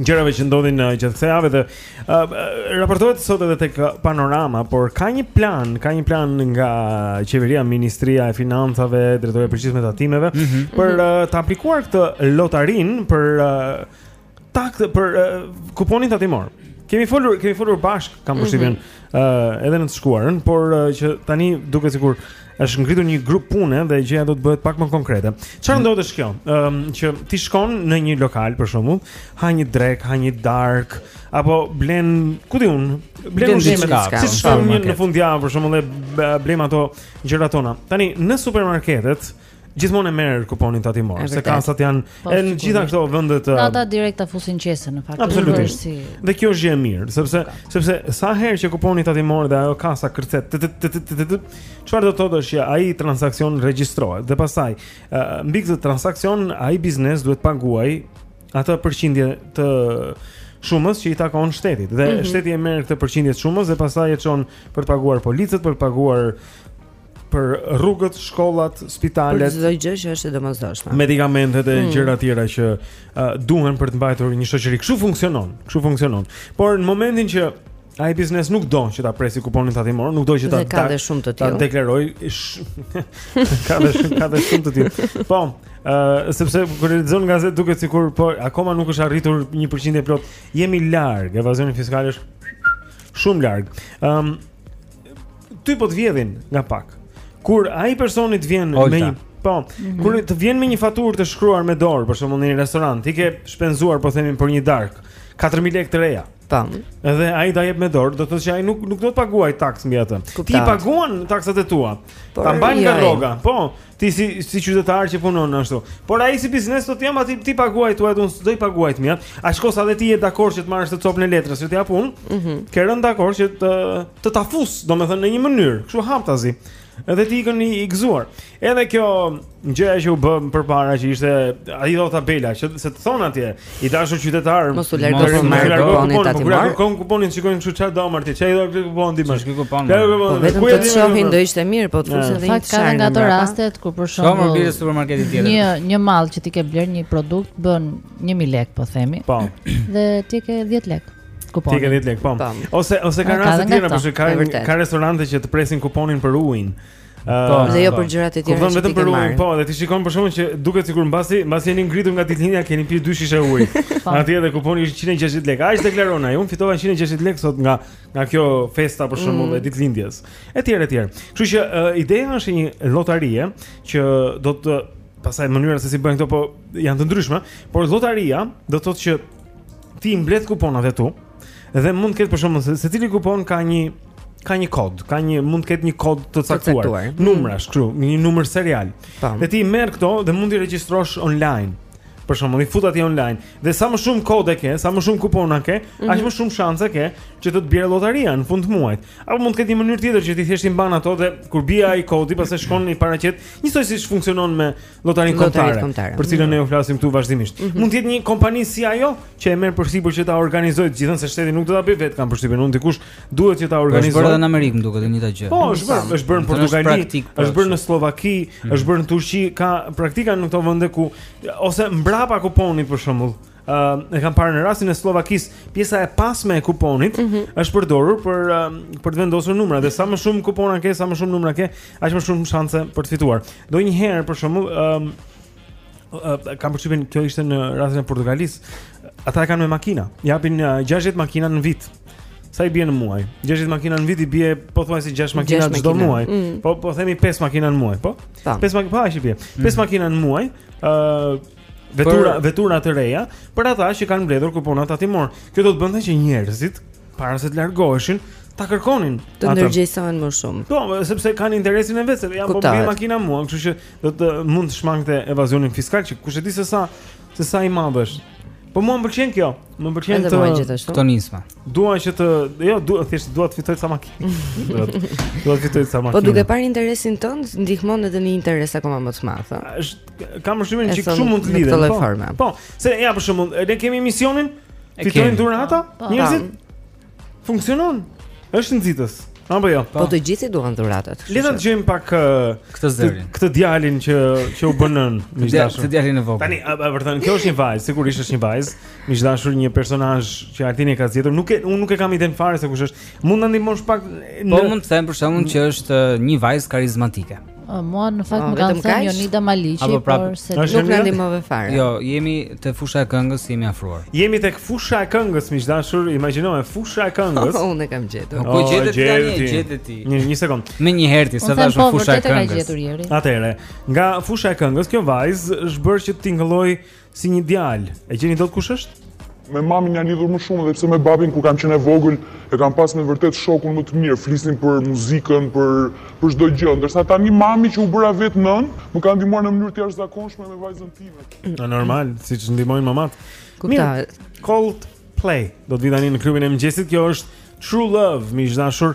gjërave që ndodhin uh, gjatë kësaj jave dhe uh, raportohet sot edhe tek uh, Panorama, por ka një plan, ka një plan nga qeveria, Ministria e Financave, Drejtoria e Përgjithshme e Tatimeve mm -hmm. për mhm. uh, të aplikuar këtë lotarinë për uh, tak për uh, kuponin tatimor. Kemi folur, kemi folur bashkë, kam mhm. përshtypjen, mm -hmm. uh, edhe në të shkuarën, por uh, që tani duket sikur Është ngritur një grup pune dhe gjëja do të bëhet pak më konkrete. Çfarë mm. ndodh, është kjo? Ëm um, që ti shkon në një lokal për shembull, ha një drekë, ha një darkë apo blen, ku di unë, blen ushqime diçka. Si shkojmë ne në fundjavë për shembull, blejmë ato gjërat tona. Tani në supermarketet Gjithmonë e merr kuponin tatimor, se kasat janë po, e në gjithë këto vende të Ata direkt ta fusin në qese në fakt. Absolutisht. Si... Dhe kjo është gjë e mirë, sepse Ka. sepse sa herë që kuponi tatimor dhe ajo kasa kërcet, çfarë do të thotë është që ai transaksion regjistrohet dhe pastaj mbi këtë transaksion ai biznes duhet të paguajë atë përqindje të shumës që i takon shtetit dhe mm -hmm. shteti e merr këtë përqindje të shumës dhe pastaj e çon për të paguar policët, për të paguar për rrugët, shkollat, spitalet. Për çdo gjë që është e domosdoshme. Medikamentet e mm. gjëra të tjera që uh, duhen për të mbajtur një shoqëri. Kështu funksionon, kështu funksionon. Por në momentin që ai biznes nuk do që ta presi kuponin tatimor, nuk do që ta, ka dhe shumë të tillë. Ta deklarojë ka dhe shumë ka dhe shumë të tillë. Po, ë uh, sepse kur e lexon gazetën duket sikur po akoma nuk është arritur 1% e plotë. Jemi larg, evazioni fiskal është shumë larg. Ëm um, ty po të vjedhin nga pak. Kur ai personi të vjen Olta. me një Po, mm -hmm. kur të vjen me një faturë të shkruar me dorë, për shembull në një restorant, ti ke shpenzuar po themin për një darkë, 4000 lekë të reja. Po. Edhe ai ta jep me dorë, do të thotë që ai nuk nuk do të paguajë taksë mbi atë. Ti paguan taksat e tua. Ta mbajnë nga jo, rroga. Po, Ti si si qytetar që punon ashtu. Por ai si biznes do të jam aty ti paguaj të tuat unë s'do i paguaj të miat. A shkos edhe ti je dakord që të marrësh atë copën e letrës që të jap unë? Mhm. Mm Ke rënë dakord që të të ta fus, domethënë në një mënyrë, kështu haptazi. Edhe ti ikën i, i gëzuar. Edhe kjo gjëja që u bë përpara që ishte ajo tabela që ç'të thon atje, I dashur qytetar, mos u largoni pa kuponin tatimor. Kur e kërkon kuponin, shikojnë kështu çfarë do, mor ti. Çai do të kupon dimë. Çu kupon. Po vetëm të shohin do ishte mirë, po thonë se një çfarë nga ato rastet kur për shemb. Shumë bile supermarketi tjetër. Një një mall që ti ke blerë një produkt bën 1000 lek, po themi. Po. Dhe ti ke 10 lek. Kuponin. Ti ke 10 lek, po. Ose ose ka raste të tjera, por ka ka restorante që të presin kuponin për ujin. Po, dhe jo për gjërat e tjera. Kupton vetëm për ujin, po, dhe ti shikon për shembull që duket sikur mbasi mbasi jeni ngritur nga ditëlindja keni pirë dy shishe ujë. Po. Atje dhe kuponi ishte 160 lekë. Ai deklaron ai, un fitova 160 lekë sot nga nga kjo festa për shembull mm. e ditëlindjes. Etj etj. Kështu që uh, ideja është një lotarie që do të pastaj mënyra se si bëhen këto po janë të ndryshme, por lotaria do të thotë që ti mbledh kuponat e tu. Dhe mund të ketë për shembull se secili kupon ka një ka një kod, ka një mund të ketë një kod të caktuar, mm. numrash kështu, me një numër serial. Tam. Dhe ti merr këto dhe mund t'i regjistrosh online. Për shembull, i fut atje online dhe sa më shumë kode ke, sa më shumë kupona ke, mm -hmm. aq mhm. më shumë shanse ke që të të bjerë lotaria në fund të muajit. Apo mund të ketë një mënyrë tjetër që ti thjesht i mban ato dhe kur bie ai kodi, pastaj shkon i paraqet, njësoj siç funksionon me Lotarinë Kombëtare, kombëtare. për cilën ne u flasim këtu vazhdimisht. Mm -hmm. Mund të jetë një kompani si ajo që e merr përsipër që ta organizojë të gjithën se shteti nuk do ta bëjë vetë kam përshtypjen unë dikush duhet që ta po, organizojë. Është bërë në Amerikë, më duket e njëjta gjë. Po, është bërë, është bërë në Portugali, po, është bërë në Sllovaki, mhm. është bërë në Turqi, ka praktika në këto vende ku ose mbrapa kuponit për shembull. uh, e kam parë në rastin e Sllovakisë, pjesa e pasme e kuponit mm -hmm. është përdorur për uh, për të vendosur numra dhe sa më shumë kupona ke, sa më shumë numra ke, aq më shumë shanse për të fituar. Ndonjëherë për shembull, ëm um, uh, kam përshtypjen kjo ishte në rastin e Portugalisë, ata e kanë me makina. Japin uh, 60 makina në vit. Sa i bie në muaj? 60 makina në vit i bie pothuajse 6 makina çdo muaj. Mm. Po po themi 5 makina në muaj, po? 5 makina, po aq i bie. 5 mm. makina në muaj, ë uh, vetura për... vetura të reja për ata që kanë mbledhur kupona tatimorë. Kjo do të bënte që njerëzit para se të largoheshin ta kërkonin të ndërgjegjësohen më shumë. Po, sepse kanë interesin e vet, ja po bie makina mua, kështu që do të mund të shmangte evazionin fiskal që kush e di se sa se sa i madh është. Po mua më pëlqen kjo, më pëlqejnë këto nisma. Dua që të, jo, dua thjesht dua të fitoj sa makinë. Dua të fitoj sa po, makinë. Po duke parë interesin tënd, ndihmon edhe një interes akoma më të madh. Është Kam përshtypjen që shumë mund të lidhen. Po. po, se ja për shembull, ne kemi emisionin fitojnë dhurata, po. po. njerëzit funksionon. Është nxitës. Apo jo. Po të gjithë duan dhuratat. Le ta dëgjojmë pak këtë zërin. Këtë djalin që që u bën nën, miq të dashur. Këtë djalin e vogël. Tani, a vërtet kjo është një vajzë, sigurisht është një vajzë. Miq të dashur, një personazh që Artini ka zgjedhur, nuk e unë nuk e kam idenë fare se kush është. Mund ta ndihmosh pak? Po mund të them për shembull që është një vajzë karizmatike. Mua në fakt më kanë thënë Jonida Maliqi, por pra, se nuk na ndihmove fare. Jo, jemi te fusha e këngës, jemi afruar. Jemi tek fusha e këngës, miq të dashur, imagjino me fusha e këngës. Oh, unë e kam gjetur. Po gjete ti tani, gjete ti. Një një sekond. Më një herë ti, sa dash po, fusha e këngës. Atëre, nga fusha e këngës, kjo vajzë është bërë që të tingëllojë Si një djalë, e gjeni dot kush është? Me mamin jam lidhur më shumë edhe pse me babin kur kam qenë e vogël e kam pas me vërtet shokun më të mirë, flisnim për muzikën, për për çdo gjë, ndërsa tani mami që u bëra vetë nënë, më ka ndihmuar në mënyrë të jashtëzakonshme me vajzën time. Normal, siç ndihmojnë mamat. Kuptohet. Coldplay do të vijë tani në klubin e mëngjesit. Kjo është True Love, miq të dashur.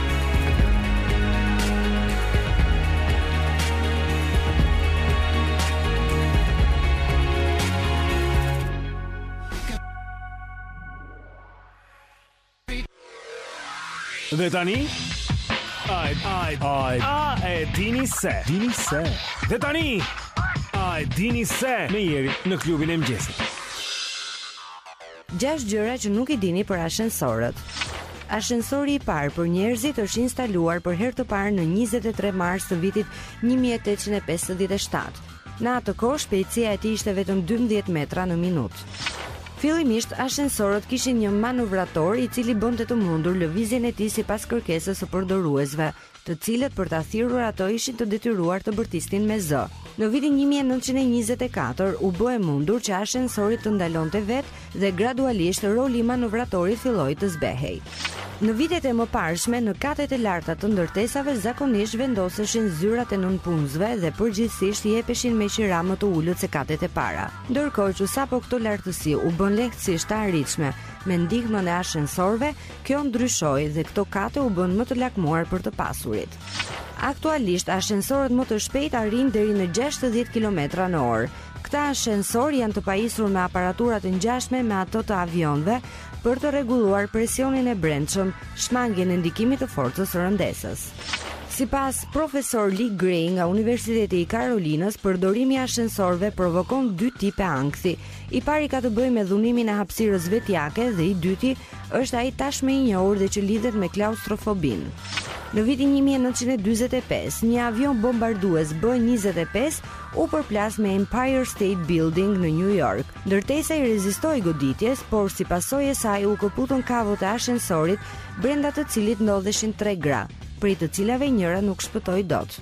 Dhe tani Ai ai ai a e dini se dini se Dhe tani Ai dini se me Jerin në klubin e mëngjesit Gjashtë gjëra që nuk i dini për ashensorët. Ashensori i parë për njerëzit është instaluar për herë të parë në njëzet e tre mars të vitit një mijë e tetëqind e pesëdhjetë e shtatë. Në atë kohë shpejtësia e tij ishte vetëm dymbëdhjetë metra në minutë. Fillimisht ashensorët kishin një manovrator i cili bënte të mundur lëvizjen e tij sipas kërkesës së përdoruesve. të cilët për ta thirrur atë ishin të detyruar të bërtisnin me zë. Në vitin një mijë e nëntëqind e njëzet e katër u bë e mundur që ashensori të ndalonte vetë dhe gradualisht roli i manovratorit filloi të zbehej. Në vitet e mëparshme, në katet e larta të ndërtesave zakonisht vendoseshin zyrat e nënpunësve dhe përgjithësisht jepeshin me qira më të ulët se katet e para. Ndërkohë që sapo këto lartësi u bënë lehtësisht të arritshme me ndihmën e ashensorëve, Kjo ndryshoi dhe këto kate u bënë më të lakmuar për të pasurit. Aktualisht ashensorët më të shpejtë arrijnë deri në 60 kilometra në orë. Këta ashensorë janë të pajisur me aparatura të ngjashme me ato të avionëve për të rregulluar presionin e brendshëm, shmangien e ndikimit të forcës së rëndesës. Sipas profesor Lee Gray nga Universiteti i Karolinës, përdorimi i ashensorëve provokon dy tipe ankthi. I pari ka të bëjë me dhunimin e hapësirës vetjake dhe i dyti është ai tashmë i njohur dhe që lidhet me klaustrofobinë. Në vitin 1945, një avion bombardues B-25 u përplas me Empire State Building në New York. Ndërtesa i rezistoi goditjes, por si pasojë e saj u këputën kavot e ashensorit, brenda të cilit ndodheshin tre gra, prej të cilave njëra nuk shpëtoi dot.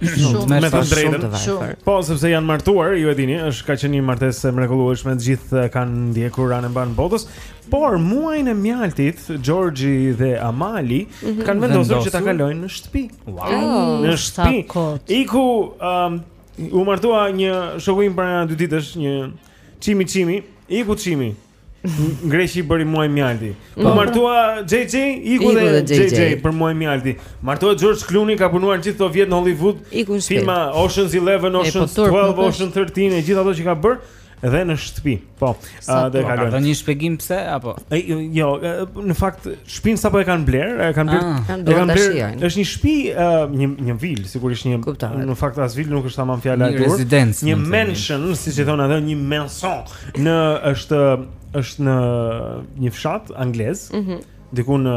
Shumë me të drejtën. Po, sepse janë martuar, ju e dini, është ka qenë një martesë e mrekullueshme, të gjithë kanë ndjekur anembanë botës. Por muajin e mjaltit, George-i dhe Amali mm-hmm kanë vendosur që ta kalojnë në shtëpi. Wow. Oh, në shtëpi. Iku, um, u martua një shoku im para dy ditësh, një çimi çimi, iku çimi. Në Greqi bëri muaj mjalti. Po mm. U martua JJ, iku dhe JJ për muaj mjalti. U martua George Clooney ka punuar gjithë ato vjet në Hollywood. Filma Ocean's 11, po Ocean's 12, Ocean's 13 e gjithë ato që ka bër dhe në shtëpi. Po, a do të kalojmë. Ka dhënë një shpjegim pse apo? Jo, jo në fakt shtëpin sapo e kanë bler, e kanë bler. Ah, e kanë bler. Është një shtëpi, një një vil, sigurisht një në fakt as vil nuk është tamam fjala e dur. Një mansion, siç e thonë ato, një mansion. Një është është në një fshat anglez. Mhm. Mm diku në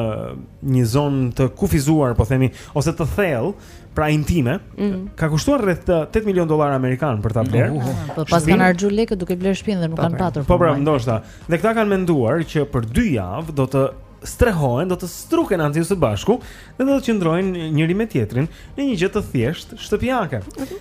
një zonë të kufizuar, po themi, ose të thellë, pra intime, mm -hmm. ka kushtuar rreth 8 milion dollarë amerikanë për ta blerë. Uh, uh, po pse kanë harxhu lekët duke blerë shtëpinë dhe nuk kanë patur. Po pra, ndoshta. Dhe këta kanë menduar që për 2 javë do të strehohen, do të struken aty së bashku Dhe do të qëndrojnë njëri me tjetrin në një gjë të thjeshtë shtëpiake.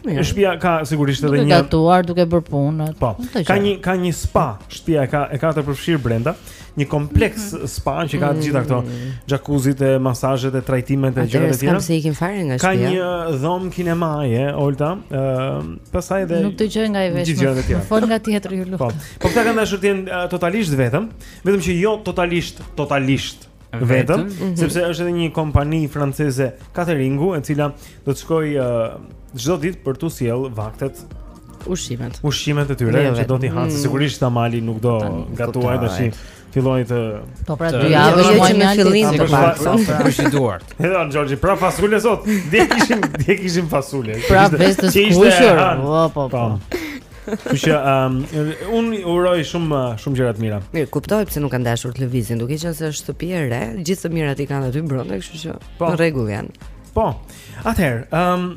Shtëpia ka sigurisht edhe një Duke gatuar duke bërë punë. Po. Ka një ka një spa, shtëpia e ka e ka të përfshirë brenda, një kompleks mm -hmm. spa që ka të gjitha këto mm. jacuzzi-t, masazhet e trajtimet e gjëra të tjera. S'kanë pse ikin fare nga shtëpia. Ka një dhomë kinemaje, Olta, ë, uh, pastaj edhe Nuk dëgjoj nga ky vesh. Fol nga tjetri ju lutem. Po. Po këta kanë dashur të jenë totalisht vetëm, vetëm që jo totalisht, totalisht vetëm, mm -hmm. sepse është edhe një kompani franceze cateringu e cila do të shkojë çdo uh, ditë për t'u sjell vaktet ushqimet. Ushqimet e tyre që do t'i hanë, mm. sigurisht Amali nuk do gatuaj tash. Filloi të Po pra dy javë jo që në fillim të paktën. Po pra prish duart. Edhe o George, pra fasule sot. Dhe kishim, dhe kishim fasule. Pra vezë të skuqur. Po po po. po. Kështu që um, unë uroj shumë shumë gjëra të mira. Mirë, kuptoj pse nuk kanë dashur të lëvizin, duke qenë se është shtëpi e re, gjithë të mirat i kanë aty brenda, kështu që po. në rregull janë. Po. Atëherë, ëm um,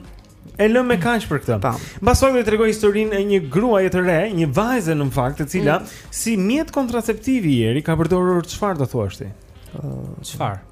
e lëmë me kaq për këtë. Po. Më pas do të tregoj historinë e një gruaje të re, një vajze në fakt, e cila mm. si mjet kontraceptiv i ëëë ka përdorur çfarë do thuash ti? Çfarë? Uh,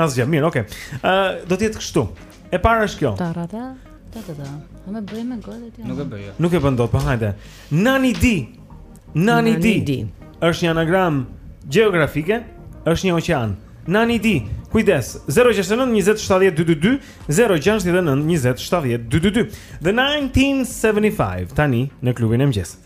Asgjë, mirë, okay. Ë, uh, do të jetë kështu. E para është kjo. Ta rata, ta ta ta. A më bëj me gojë ti? Nuk e bëj. Jo. Nuk e bën dot, po hajde. Nani di. Nani di. Është një anagram gjeografike, është një oqean. Nani di. Kujdes, 069 20 70 222, 069 20 70 222. The 1975 tani në klubin e mëngjesit.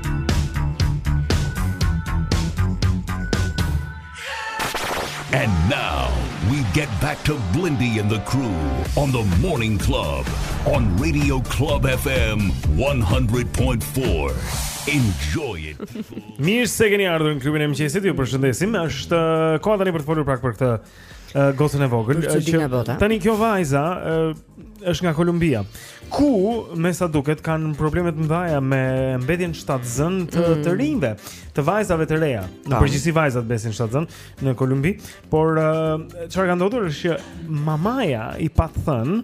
And now we get back to Blendi and the crew on the Morning Club on Radio Club FM 100.4. Enjoy it. Mirë se keni ardhur në klubin e mëngjesit. Ju përshëndesim. Është uh, koha tani për të folur pak për këtë uh, gocën e vogël që tani kjo vajza uh, është nga Kolumbia ku me sa duket kanë probleme të mëdha me mbetjen shtatzën të mm. të rinjve të vajzave të reja në përgjithësi vajzat mbesin shtatzën në Kolumbi por çfarë uh, ka ndodhur është që mamaja i pa thën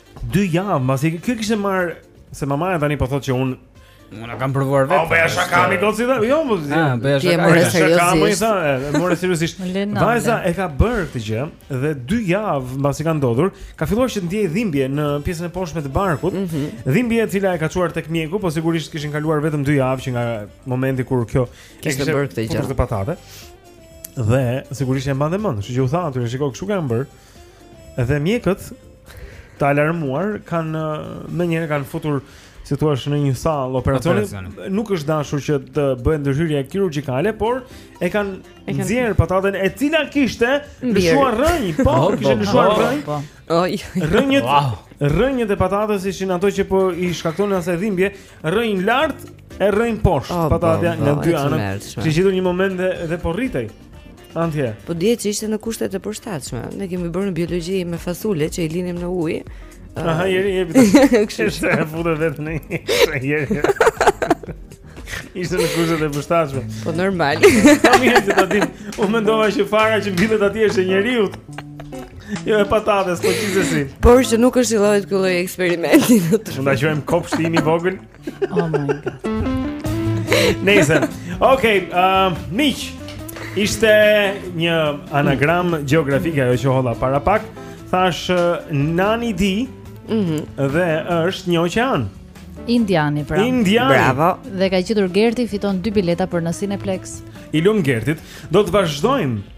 Dy javë, masi kjo kishte marr se mamaja tani po thotë që un Unë kam provuar vetë. Po bëja shaka me gocën tha. Jo, po. Ah, bëja shaka. Ti morë seriozisht. Shaka, morë seriozisht. Vajza e ka bërë këtë gjë dhe dy javë mbasi ka ndodhur, ka filluar që të ndiejë dhimbje në pjesën e poshtme të barkut. Mm -hmm. Dhimbje e cila e ka çuar tek mjeku, po sigurisht kishin kaluar vetëm dy javë që nga momenti kur kjo kishte bërë këtë gjë. Kishte patate. Dhe sigurisht e mbante mend, kështu që u tha aty, shiko kështu kam bërë. Dhe mjekët të alarmuar kanë menjëherë kanë futur si të thuash në një sallë operacioni, operacioni. nuk është dashur që të bëhet ndërhyrje kirurgjikale, por e kanë nxjerr pataten e cila kishte lëshuar rrënjë, po, oh, kishte po, lëshuar po, rrënjë. Po. Oj. Rrënjët. Rrënjët e patates ishin ato që po i shkaktonin asaj dhimbje, rrënjë lart e rrënjë poshtë, oh, patatja në dy anët. Kishte gjetur një moment dhe, dhe po rritej. Antje. Po dihet që ishte në kushtet e përshtatshme. Ne kemi bërë në biologji me fasule që i linim në ujë. Aha, jeri jep. Kështu që e futet vetë në një jeri. Ishte në kushte të përshtatshme. Po normal. Po mirë që ta dim. Unë mendova që fara që rritet atje është e njeriut. Jo e patates, po ç'i zë sy. Por që nuk këshillohet ky lloj eksperimenti. Mund ta quajmë kopshti im i vogël. Oh my god. Nejse. Okej, ëm uh, miq. Ishte një anagram gjeografik ajo që hodha para pak. Thash uh, Nani di. Mhm. Mm dhe është një oqean. Indiani, pra. Indiani. Bravo. Dhe e ka gjetur Gerti fiton dy bileta për në Cineplexx. I lum Gertit. Do të vazhdojmë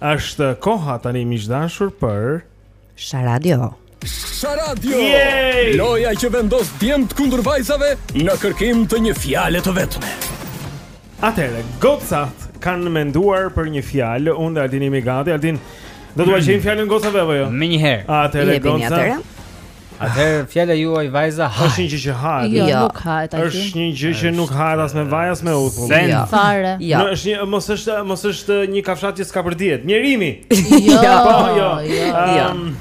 Është koha tani miq të dashur për Sharadio. Sharadio. Yay! Loja që vendos djemtë kundër vajzave në kërkim të një fjale të vetme. Atëre, gocat kanë menduar për një fjalë, unë dhe Aldini. Im gati, Aldin, do t'ua gjejmë mm. fjalën gocave apo jo? Menjëherë. Atëre, gocat. Atëherë fjala juaj vajza. A është një gjë që hahet. Jo, jo, nuk hahet. Është një gjë që nuk hahet as me vaj as me uthull. Sen jo. fare. Jo. Nuk është një mos është mos është një kafshatë që s'kapërdihet. Njeri. Jo, jo. Po, jo. Jo. Po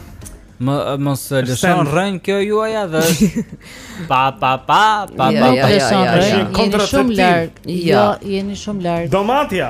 mos lëshon rrënjë kjo juaja dhe pa pa pa pa pa pa. Jeni shumë larg. Jo, jeni shumë larg. Domatja.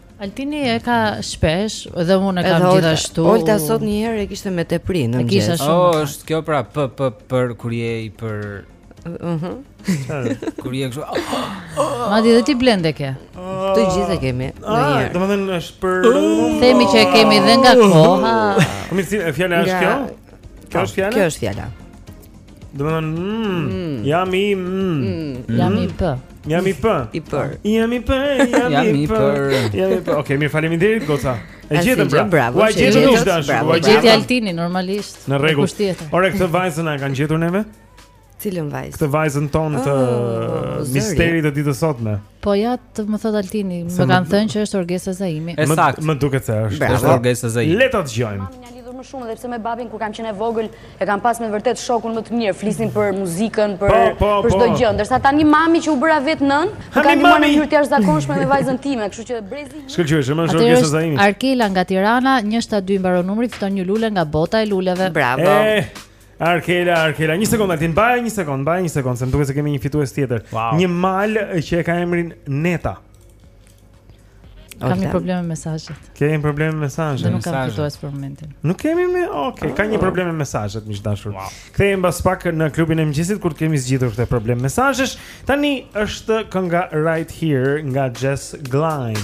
Altini e ka shpesh dhe unë e kam gjithashtu. Olta sot një herë e kishte me tepri në mëngjes. Kishte shumë. Oh, është kjo pra p p për kur je i për Mhm. Kur je kështu. Oh, oh, oh. Madje dhe ti Blendi e ke. Të gjithë e kemi. Ah, domethënë është për themi që e kemi dhe nga koha. Po mirë, fjala është kjo? Kjo është fjala? Kjo është fjala. Domethënë, mm, jam i mm, mm, jam i p. Jam i p. I p. Jam i p. Jam i p. Jam i p. Okej, mirë, faleminderit goca. E gjetëm pra. Bravo. Ua gjetëm ish dash. Ua gjetëm Altini normalisht. Në rregull. Ore këtë vajzën a e kanë gjetur neve? Cilën vajzë? Këtë vajzën tonë të oh, misterit të ditës së sotme. Po ja të më thot Altini, më kanë thënë që është Orgesa Zaimi. Më duket se është. Është Orgesa Zaimi. Le ta dëgjojmë. Mami jam lidhur më shumë edhe pse me babin kur kam qenë e vogël e kam pas me vërtet shokun më të mirë, flisnim për muzikën, për po, po, për çdo po. gjë. Ndërsa tani mami që u bëra vet nën, më kanë marrë në mënyrë të jashtëzakonshme me vajzën time, kështu që brezi. Shkëlqyeshëm, është Orgesa Zaimi. Arkela nga Tirana, 172 mbaron numri, fiton një lule nga bota e luleve. Bravo. Arkela, Arkela, një sekondë Altin, mbaje një sekondë, mbaje një sekondë, se më duket se kemi një fitues tjetër wow. Një mal që e ka emrin Neta Kam një problem me mesazhet. Ke një problem me mesazhet? Nuk kam fitues për momentin. Nuk kemi me. Okej, okay, ka një ah. problem me mesazhet, miq të dashur. Wow. Kthehemi pas pak në klubin e mëngjesit kur të kemi zgjidhur këtë problem mesazhesh. Tani është kënga Right Here nga Jess Glynne.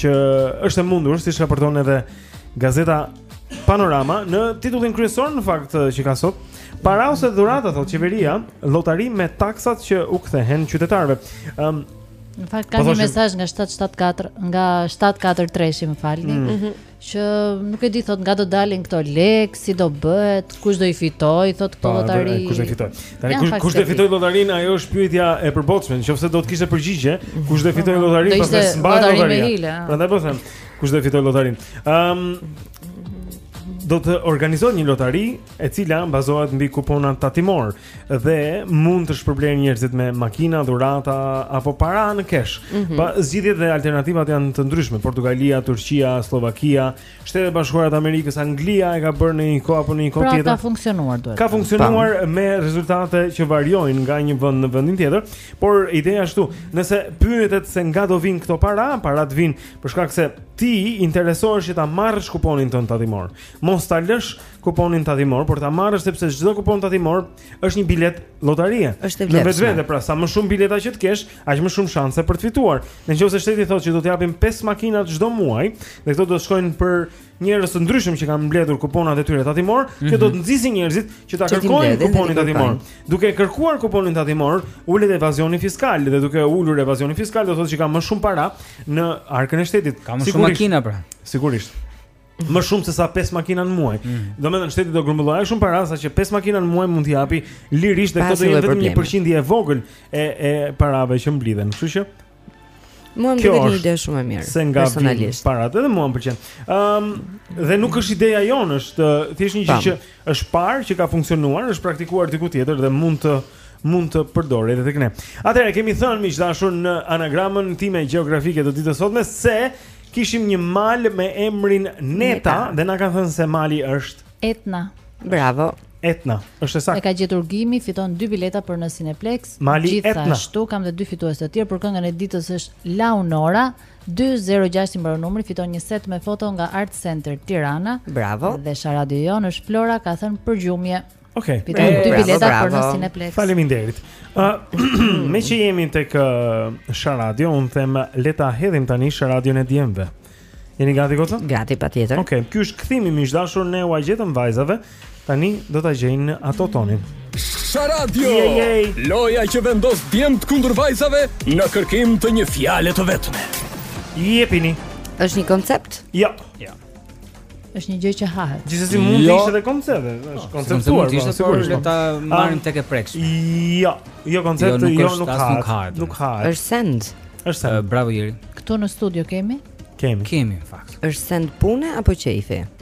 që është e mundur, siç raporton edhe gazeta Panorama në titullin kryesor në fakt që ka sot, para ose dhurata thotë qeveria, lotari me taksat që u kthehen qytetarëve. Ëm um, Në fakt po ka një mesazh nga 774, nga 743, më falni. Mm -hmm. që nuk e di thot nga do dalin këto lek, si do bëhet, kush do i fitoj, thot këto lotari. Kush do i fitoj? Tani kush kush do fitoj lotarin, ajo është pyetja e përbotshme, nëse do të kishte përgjigje, kush do fitoj lotarin, s'do të mbahej lotaria. Prandaj po them, kush do fitoj lotarin. Ëm do të organizohet një lotari e cila bazohet mbi kuponat tatimor. dhe mund të shpërblejnë njerëzit me makina, dhurata apo para në cash. Mm -hmm. Zgjidhjet dhe alternativat janë të ndryshme. Portugalia, Turqia, Sllovakia, Shtetet e Bashkuara të Amerikës, Anglia e ka bërë në një kohë apo në një kohë pra, tjetër. Pra ka funksionuar duhet. Ka funksionuar Tam. me rezultate që variojnë nga një vend në vendin tjetër, por ideja është këtu, nëse pyetet se nga do vijnë këto para, para të vijnë për shkak se ti interesohesh që ta marrësh kuponin tënd tatimor. Mos ta lësh kuponin tatimor, por ta marrësh sepse çdo kupon tatimor është një biletë lotarie. Është e vlefshme. Në vetvete pra, sa më shumë bileta që të kesh, aq më shumë shanse për të fituar. Nëse shteti thotë që do të japim 5 makina çdo muaj, dhe këto do të shkojnë për njerëz të ndryshëm që kanë mbledhur kuponat e tyre tatimorë, mm -hmm. kjo do të nxisë njerëzit që ta kërkojnë kuponin tatimor. Duke kërkuar kuponin tatimor, ulet evazioni fiskal dhe duke ulur evazionin fiskal do të thotë që ka më shumë para në arkën e shtetit. Ka më shumë makina pra. Sigurisht. më shumë se sa 5 makina në muaj. Mm. Domethënë shteti do grumbullojë aq shumë para sa që 5 makina në muaj mund t'i japi lirisht dhe këto do jenë vetëm një përqindje e vogël e parave që mblidhen. Kështu që Mua më duket një ide shumë e mirë. Se nga personalisht para edhe mua më pëlqen. Ëm um, dhe nuk është ideja jonë, është thjesht një gjë që Është parë që ka funksionuar, është praktikuar diku tjetër dhe mund të mund të përdoret edhe tek ne. Atëherë kemi thënë miq të dashur në anagramën time gjeografike të ditës sotme se kishim një mal me emrin Neta, Neta. dhe na kanë thënë se mali është Etna. Bravo. Etna. Është saktë. E ka gjetur Gimi, fiton dy bileta për në Cineplexx. Mali Gjithashtu Etna. kam dhe dy fitues të tjerë për këngën e ditës është Launora. Dy zero gjashtë i mbaron numri fiton një set me foto nga Art Center Tirana. Bravo. Dhe Sharadio jonë është Flora ka thënë përgjumje. Okej. Okay. Fiton dy bileta për në Cineplexx. Faleminderit. Ë meqë jemi tek Sharadio, unë them le ta hedhim tani Sharadion e djemve. Jeni gati gota? Gati patjetër. Okej, okay, ky është kthimi miq të dashur ne ua gjetëm vajzave. Tani do ta gjejnë ato tonin. Sharadio. Yay, yay. Loja që vendos djemt kundër vajzave në kërkim të një fjale të vetme. Jepini. Është një koncept? Jo. Jo. Është një gjë që hahet. Gjithsesi mund të jo. ishte edhe koncept, është oh, konceptuar. Mund të ishte po, sigurisht le po. ta marrim tek e prekshme. Jo, jo koncept, jo, jo nuk hahet. Nuk hahet. Është send. Është send. Bravo Jeri. Këtu në studio kemi? Kemi. Kemi në fakt. Është send pune apo qejfi?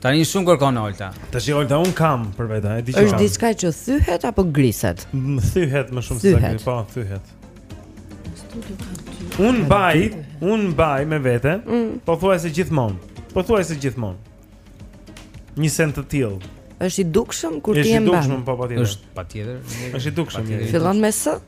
Tani shumë kërkon Olta. Tash Olta unë kam për vete, e di që. Është diçka që thyhet apo griset? M thyhet më shumë se sa griset, po thyhet. Unë mbaj, unë mbaj me vete, mm. pothuajse gjithmonë. Pothuajse gjithmonë. Një send të tillë. Është i dukshëm kur ti e mban. Është i dukshëm po patjetër. Është patjetër. Është i dukshëm. Fillon me s?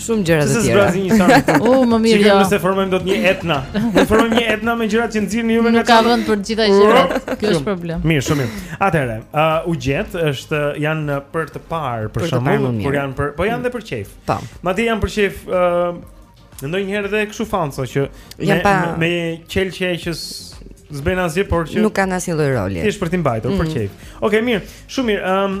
Shumë gjëra të tjera. Pse zbrazi një çantë këtu? U më mirë. Çikë jo. nëse formojmë dot një etna. Ne formojmë një etna me gjërat që nxirrni juve nga. Nuk ka vend për të gjitha gjërat. Kjo është problem. Mirë, shumë mirë. Atëherë, uh, u gjet është janë për të parë për shembull, por janë për, po janë dhe për qejf. Po. Madje janë për qejf ë uh, ndonjëherë dhe kështu fallco që me, pa... me qelqe që s'bën asgjë, por që nuk kanë asnjë lloj roli. Thjesht për të mbajtur mm. për qejf. Okej, okay, mirë. Shumë mirë. Ëm um,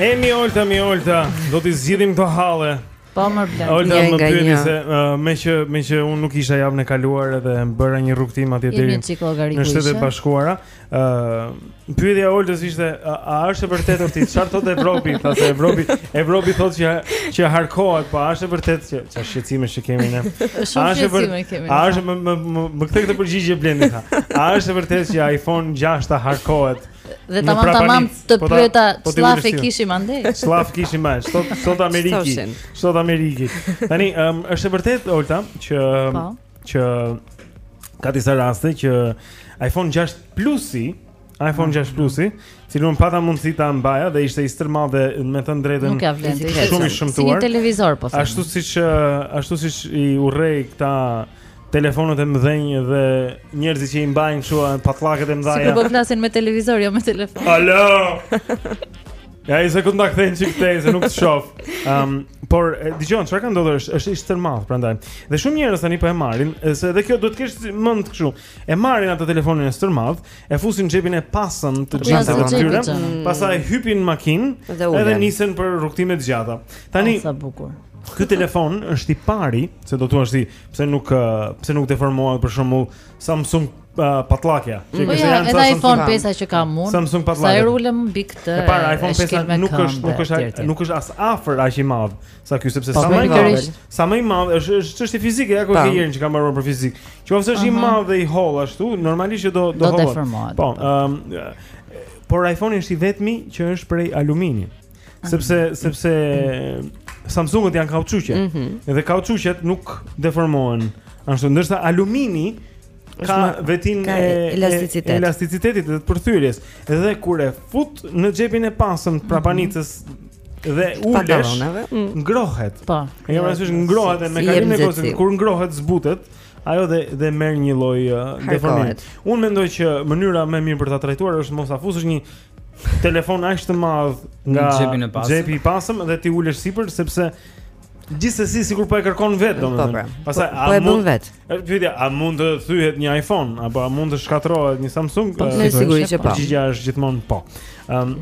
E mi olta, mi olta, do t'i zgjidhim këto halle. Po më blen. Olta më pyeti se uh, meqë meqë unë nuk isha javën e kaluar edhe bëra një rrugtim atje deri në Shtetet e Bashkuara. Ëh, uh, pyetja e Oltës ishte a, a është e vërtetë te ti çfarë thotë Evropi, tha se Evropi, Evropi thotë që që harkohet, po a është e vërtetë që çfarë shqetësime që kemi ne? Shumë shqetësime kemi. A është më më më, më këtë këtë përgjigje Blendi tha. A është e vërtetë që iPhone 6-ta harkohet? Dhe tamam tamam të po pyeta po çfarë po kishim andej. Çfarë kishim më? Sot sot Ameriki. Sot Ameriki. Tani, um, është e vërtetë Olta që po. që ka disa raste që iPhone 6 Plusi, iPhone 6 Plusi, të cilin pata mundësi ta mbaja dhe ishte i stërmadh dhe me thënë të drejtën nuk ia vlen të ishte shumë i shëmtuar. Si televizor po them. Ashtu siç ashtu siç i urrej këta telefonat e mëdhenj dhe njerëzit që i mbajnë kështu patllakët e mëdha. Sikur po flasin me televizor, jo me telefon. Alo. Ja, i se kënda ktheje që këtej, se nuk të shof um, Por, dëgjo, që ka ndodhur, është, është i stërmadh, prandaj Dhe shumë njerëz tani po e marrin, se dhe kjo duhet të kishte mend të kështu E marrin atë telefonin e stërmadh, e fusin në xhepin e pasëm të xhinseve të tyre Pastaj hipin në makinë, dhe edhe nisen për rrugëtime të gjata Tani, ky telefon është i pari, se do thuash ti, pse nuk, pse nuk deformohet për shembull Samsung uh, patllakja. Mm. Po ja, edhe iPhone 5 që kam unë. Samsung patllakja. Sa herë ulem mbi këtë? E para iPhone 5 nuk është nuk është nuk është as afër aq i madh sa ky sepse po, sa më i madh. Sa më i madh është është çështje fizike, Ja ku ke jerin që kam marrë për fizik. Kur është i madh dhe i hollë ashtu, normalisht që do do deformohet. Po, ëm um, por iPhone-i është i vetmi që është prej alumini. Sepse sepse Samsungët janë kauçuqe. Mm -hmm. Dhe kauçuqet nuk deformohen. Ashtu ndërsa alumini ka vetinë ka e elasticitet. elasticitetit dhe të përthyrjes. Dhe kur e fut në xhepin e pasëm të mhm. prapanicës mm -hmm dhe ulesh mm. ngrohet. Po. E kam parasysh ngrohet me kalimin e kohës, kur ngrohet zbutet, ajo dhe dhe merr një lloj uh, deformimi. Unë mendoj që mënyra më e mirë për ta trajtuar është mos ta fusësh një telefon aq të madh nga xhepi i pasëm, xhepi i pasëm dhe t'i ulesh sipër sepse gjithsesi sikur po e kërkon vetë po, domethënë. Pra. Pastaj po, po e bën vetë. Është pyetja, a mund të thyhet një iPhone apo a mund të shkatërrohet një Samsung? Po sigurisht që po. Përgjigja është gjithmonë po. Ëm um,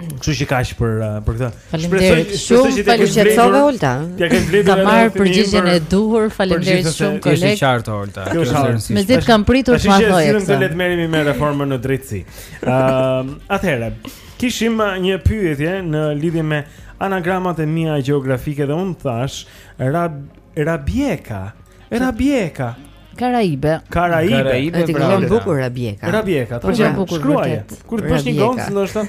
Kështu që kaq për eh, për këtë. Faleminderit shumë. Faleminderit Olta. Ia ke vlerë. Ka marrë përgjigjen e duhur. Faleminderit shumë koleg. Është e qartë Olta. Mezi kam pritur të marr. Tashi ne le të merremi me reformën në drejtësi. Ëm, uh, atëherë kishim uh, një pyetje në lidhje me anagramat e mia gjeografike dhe un thash Rab Rabieka. Rabieka. Karaibe. Karaibe. Karaibe, bravo. Bukur Rabieka. Rabieka, po çfarë bukur. Shkruaj. Kur të bësh një gocë ndoshta.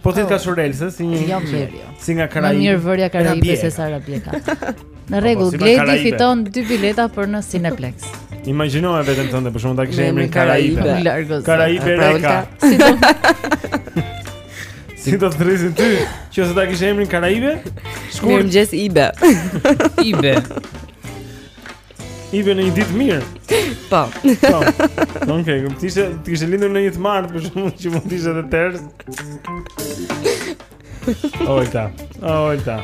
Po ti ka shurelse si një, jo, jo. si nga Karaibe. Më mirë vërja Karaibe se sa Rabieka. Në rregull, po, po, Gledi fiton dy bileta për në Cineplex. Imagjinoje veten tënde, për shembull ta kishe emrin Karaibe. Karaibe pra, Reka. Si do Si do të thërrisin ty? Në qoftë se ta kishe emrin Karaibe? Shkurt. Mirëmëngjes Ibe. Ibe. Ibe, një ditë të mirë. Po. Po. Okej, okay, kishte kishte lindur në një të martë, për shembull që mund të ishte të tërë. Olta. Olta.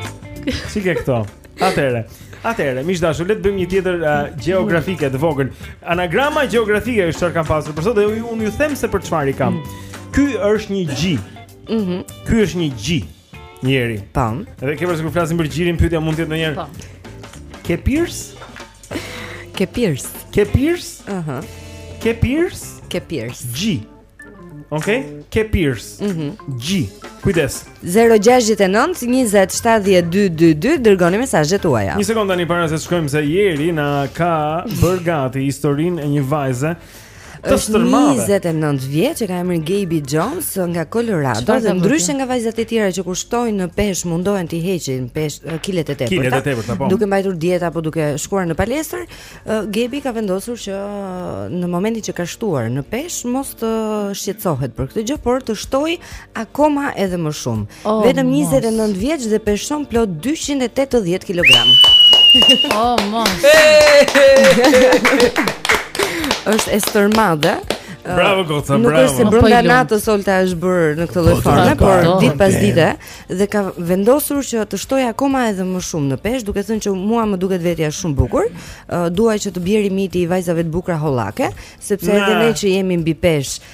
S'i ke këto? Atëre. Atëre, miq dashur, le të bëjmë një tjetër uh, gjeografike të vogël. Anagrama gjeografike është çfarë kam pasur. Për sot unë ju them se për çfarë i kam. Ky është një gji. Mhm. Ky është një gji. Jeri. Tan. Edhe ke parasysh kur flasim për gjirin, pyetja mund të jetë ndonjëherë. Po. Ke pirs? Ke pirs. Ke pirs? Aha. Ke pirs? Ke pirs. Gji. Okej? Ke pirs. Mhm. Gji. Kujdes. 069 20 70 222 dërgoni mesazhet tuaja. Një sekondë tani para se të shkojmë se Jeri na ka bërë gati historinë e një vajze Të Është stërmadhe. 29 vjeç, e ka emrin Gaby Jones nga Colorado Çfarë dhe ka bërë ndryshe kjo? nga vajzat e tjera që kur shtojnë në peshë mundohen të heqin peshë eh, kilet e tepërta. Kilet e tepërta, po. Duke mbajtur dieta apo duke shkuar në palestër, eh, Gaby ka vendosur që eh, në momentin që ka shtuar në peshë mos të shqetësohet për këtë gjë, por të shtojë akoma edhe më shumë. Oh, Vetëm 29 vjeç dhe peshon plot 280 kg. Oh, mos. Është e stërmadhe. Bravo Goca, bravo. Nuk është se po, brenda natës Olta është bërë në këtë lloj po, forme, po, por ditë pas dite dhe ka vendosur që të shtojë akoma edhe më shumë në peshë, duke thënë që mua më duket vetja shumë e bukur. Dua që të bjerë miti i vajzave të bukura hollake, sepse edhe ne që jemi mbi peshë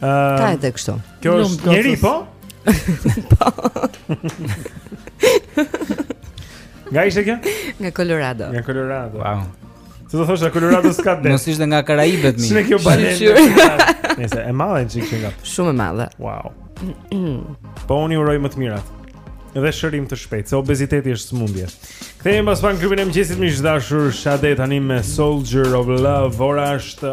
Ka edhe kështu. Kjo është, Jeri, po? Po. Nga ishte kjo? Nga Colorado. Nga Colorado. Wow. Se do thosha Colorado s'ka det. Mos ishte nga Karaibet mi. Shme kjo balenë. Nëse e madhe çik që nga. Shumë e madhe. Wow. po unë i uroj më të mirat. Dhe shërim të shpejtë, se obeziteti është smundje. Kthehemi pas pak në klubin e mëngjesit miq dashur, Sade tani me Soldier of Love, ora është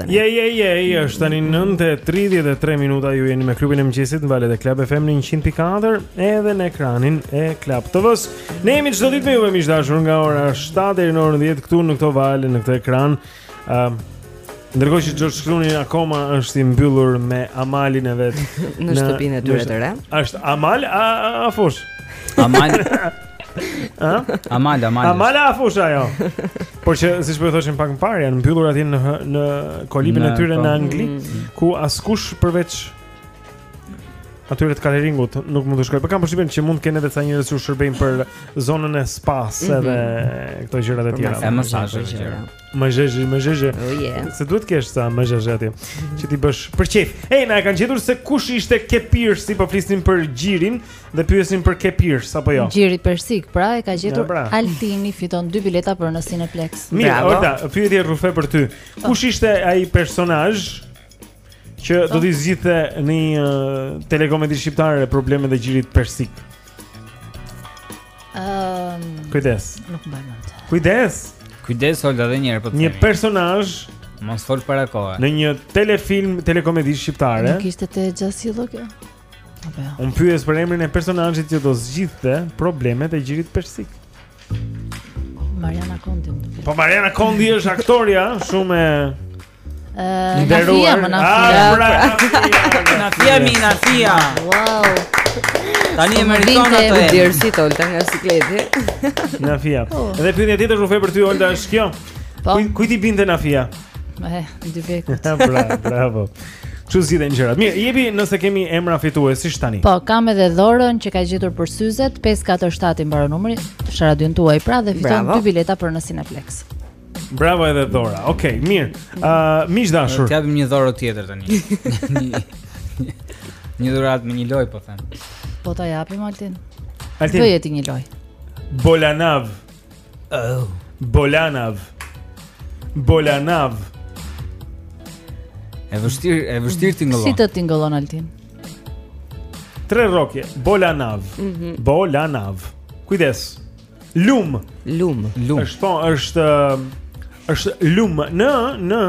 tani. Je je je, je është tani 9:33 minuta ju jeni me klubin e mëngjesit në valët e Club FM në 104 edhe në ekranin e Club TV-s. Ne jemi çdo ditë me juve miq dashur nga ora 7 deri në orën 10 këtu në këto valë në këtë ekran. Ëm uh, Ndërkohë që George Clooney akoma është i mbyllur me Amalin e vet në, në shtëpinë e tyre të re. Është Amal A, A, Afush? Amal Amala, Amala. Amal Afusha jo. Por që siç po e thoshim pak më parë, janë mbyllur atje në në kolibin e tyre në, po, Angli, mm. ku askush përveç atyre të kateringut nuk mund t'u shkojë. Por kam përshtypjen që mund të kenë edhe ca njerëz që u shërbejnë për zonën e spas mm -hmm. edhe këto gjërat e tjera. Për masazhe e gjëra. Më zhezhi, më zhezhi oh, yeah. Se duhet kesh ca më zhezhi atje Që t'i bësh për qejf Ej, na e kanë gjetur se kush ishte kepir Si po flisnim për gjirin Dhe pyesnim për kepirs apo jo Gjiri persik, pra e ka gjetur ja, pra. Altini fiton dy bileta për në Cineplex Mirë, Olta, pyetje rrufe për ty Kush ishte ai personazh Që do t'i zgjidhte në një uh, telekomedi shqiptare problemet e gjirit persik. Ëm. Ehm, um, Kujdes. Nuk mbaj mend. Kujdes. Kujdes Olta edhe një herë po të. Një personazh mos fol para kohe. Në një telefilm telekomedi shqiptare. Nuk ishte te Xhasillo kjo. Apo jo. Un pyes për emrin e personazhit që do zgjidhte problemet e gjirit persik. Mariana Kondi. Po Mariana Kondi është aktorja, shumë Nderuar. Nafija, Nafija. Nafija, Nafija. Wow. Tani e meriton atë. U dërsit Olta nga sikleti. Nafija. Oh. Dhe pyetja tjetër rrufe për ty Olta është kjo. Po. Kujt i binte Nafija? Eh, dybek. Bravo, bravo. Ç'u zgjidhën gjërat. Mirë, jepi nëse kemi emra fituesish tani. Po, kam edhe Dorën që ka gjetur për syzet 547 i mbaron numri. Sharadën tuaj pra dhe fiton dy bileta për në Cineplex. Bravo edhe Dora. Okej, okay, mirë. Ë, uh, miq dashur. Të japim një dhuratë tjetër tani. një dhuratë me një lojë, po them. Po ta japim Altin. Altin. Do jetë një lojë. Bolanav. Oh. Bolanav. Bolanav. E vështirë, e vështirë tingëllon. Si të tingëllon Altin? Tre rrokje, Bolanav. Mm -hmm. Bolanav. Kujdes. Lum. Lum. Lum. Është po, është është lum në në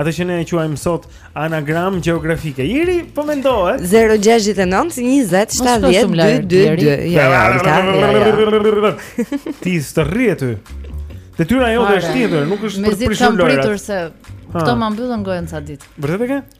atë që ne e quajmë sot anagram gjeografike. Iri po mendohet 069 20 70 222. Ja, ja, Ti s'të rri aty. Detyra jote është tjetër, nuk është për prishur lojë. Mezi kam pritur se këto ma mbyllën gojën ca ditë. Vërtet e ke?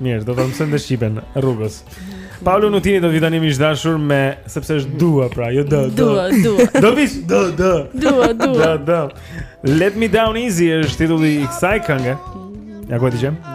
Mirë, do ta mësojmë shqipen rrugës. Paolo Nutini do të vitani miq dashur me sepse është dua pra, jo do. Dua, dua. Do vis, do, do. Dua, dua. Do, do. Let me down easy është titulli i kësaj kënge. Ja ku e dëgjojmë.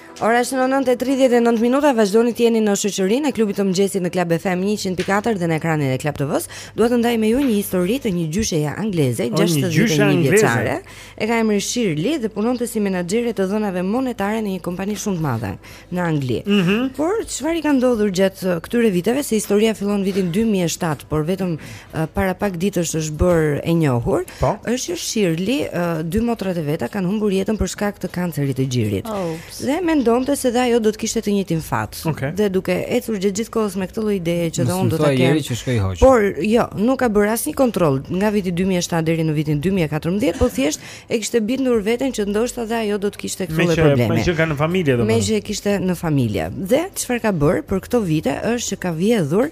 Ora shënon 9:39 minuta, vazhdoni të jeni në shoqërinë e klubit të mëngjesit në Club FM 104 dhe në ekranin e Club TV-s. Dua të ndaj me ju një histori të një gjysheje angleze, 61 vjeçare. E ka emrin Shirley dhe punonte si menaxhere të dhënave monetare në një kompani shumë të madhe në Angli. Mm -hmm. Por çfarë i ka ndodhur gjatë uh, këtyre viteve? Se historia fillon vitin 2007, por vetëm para pak ditësh është bërë e njohur, po? është që Shirley uh, dy motrat e veta kanë humbur jetën për shkak të kancerit të gjirit. Oh, dhe mendonte se dhe ajo do të kishte të njëjtin fat. Okay. Dhe duke ecur gjatë gjithë kohës me këtë lloj ideje që dhe unë do ta kem. Por jo, nuk ka bërë asnjë kontroll nga viti 2007 deri në vitin 2014, po thjesht e kishte bindur veten që ndoshta dhe ajo do të kishte këto lloj probleme. Meqë ka në familje domosdoshmë. Meqë e kishte në familje. Dhe çfarë ka bërë për këto vite është që ka vjedhur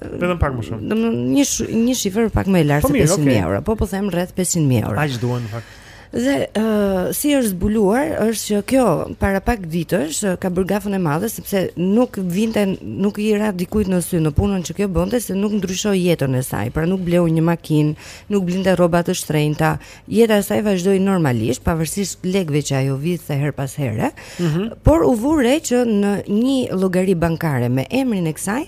Vetëm pak më shumë. Domethënë një sh një shifër pak më e lartë po se 500000 okay. euro. Po po them rreth 500000 euro. Aq duan në fakt. Dhe uh, si është zbuluar është që kjo para pak ditësh ka bërë gafën e madhe sepse nuk vinte nuk i ra dikujt në sy në punën që kjo bënte se nuk ndryshoi jetën e saj, pra nuk bleu një makinë, nuk blinte rroba të shtrenjta, Jeta e saj vazhdoi normalisht, pavarësisht lekëve që ajo vidhte herë pas here, mm -hmm. por u vu re që në një llogari bankare me emrin e kësaj,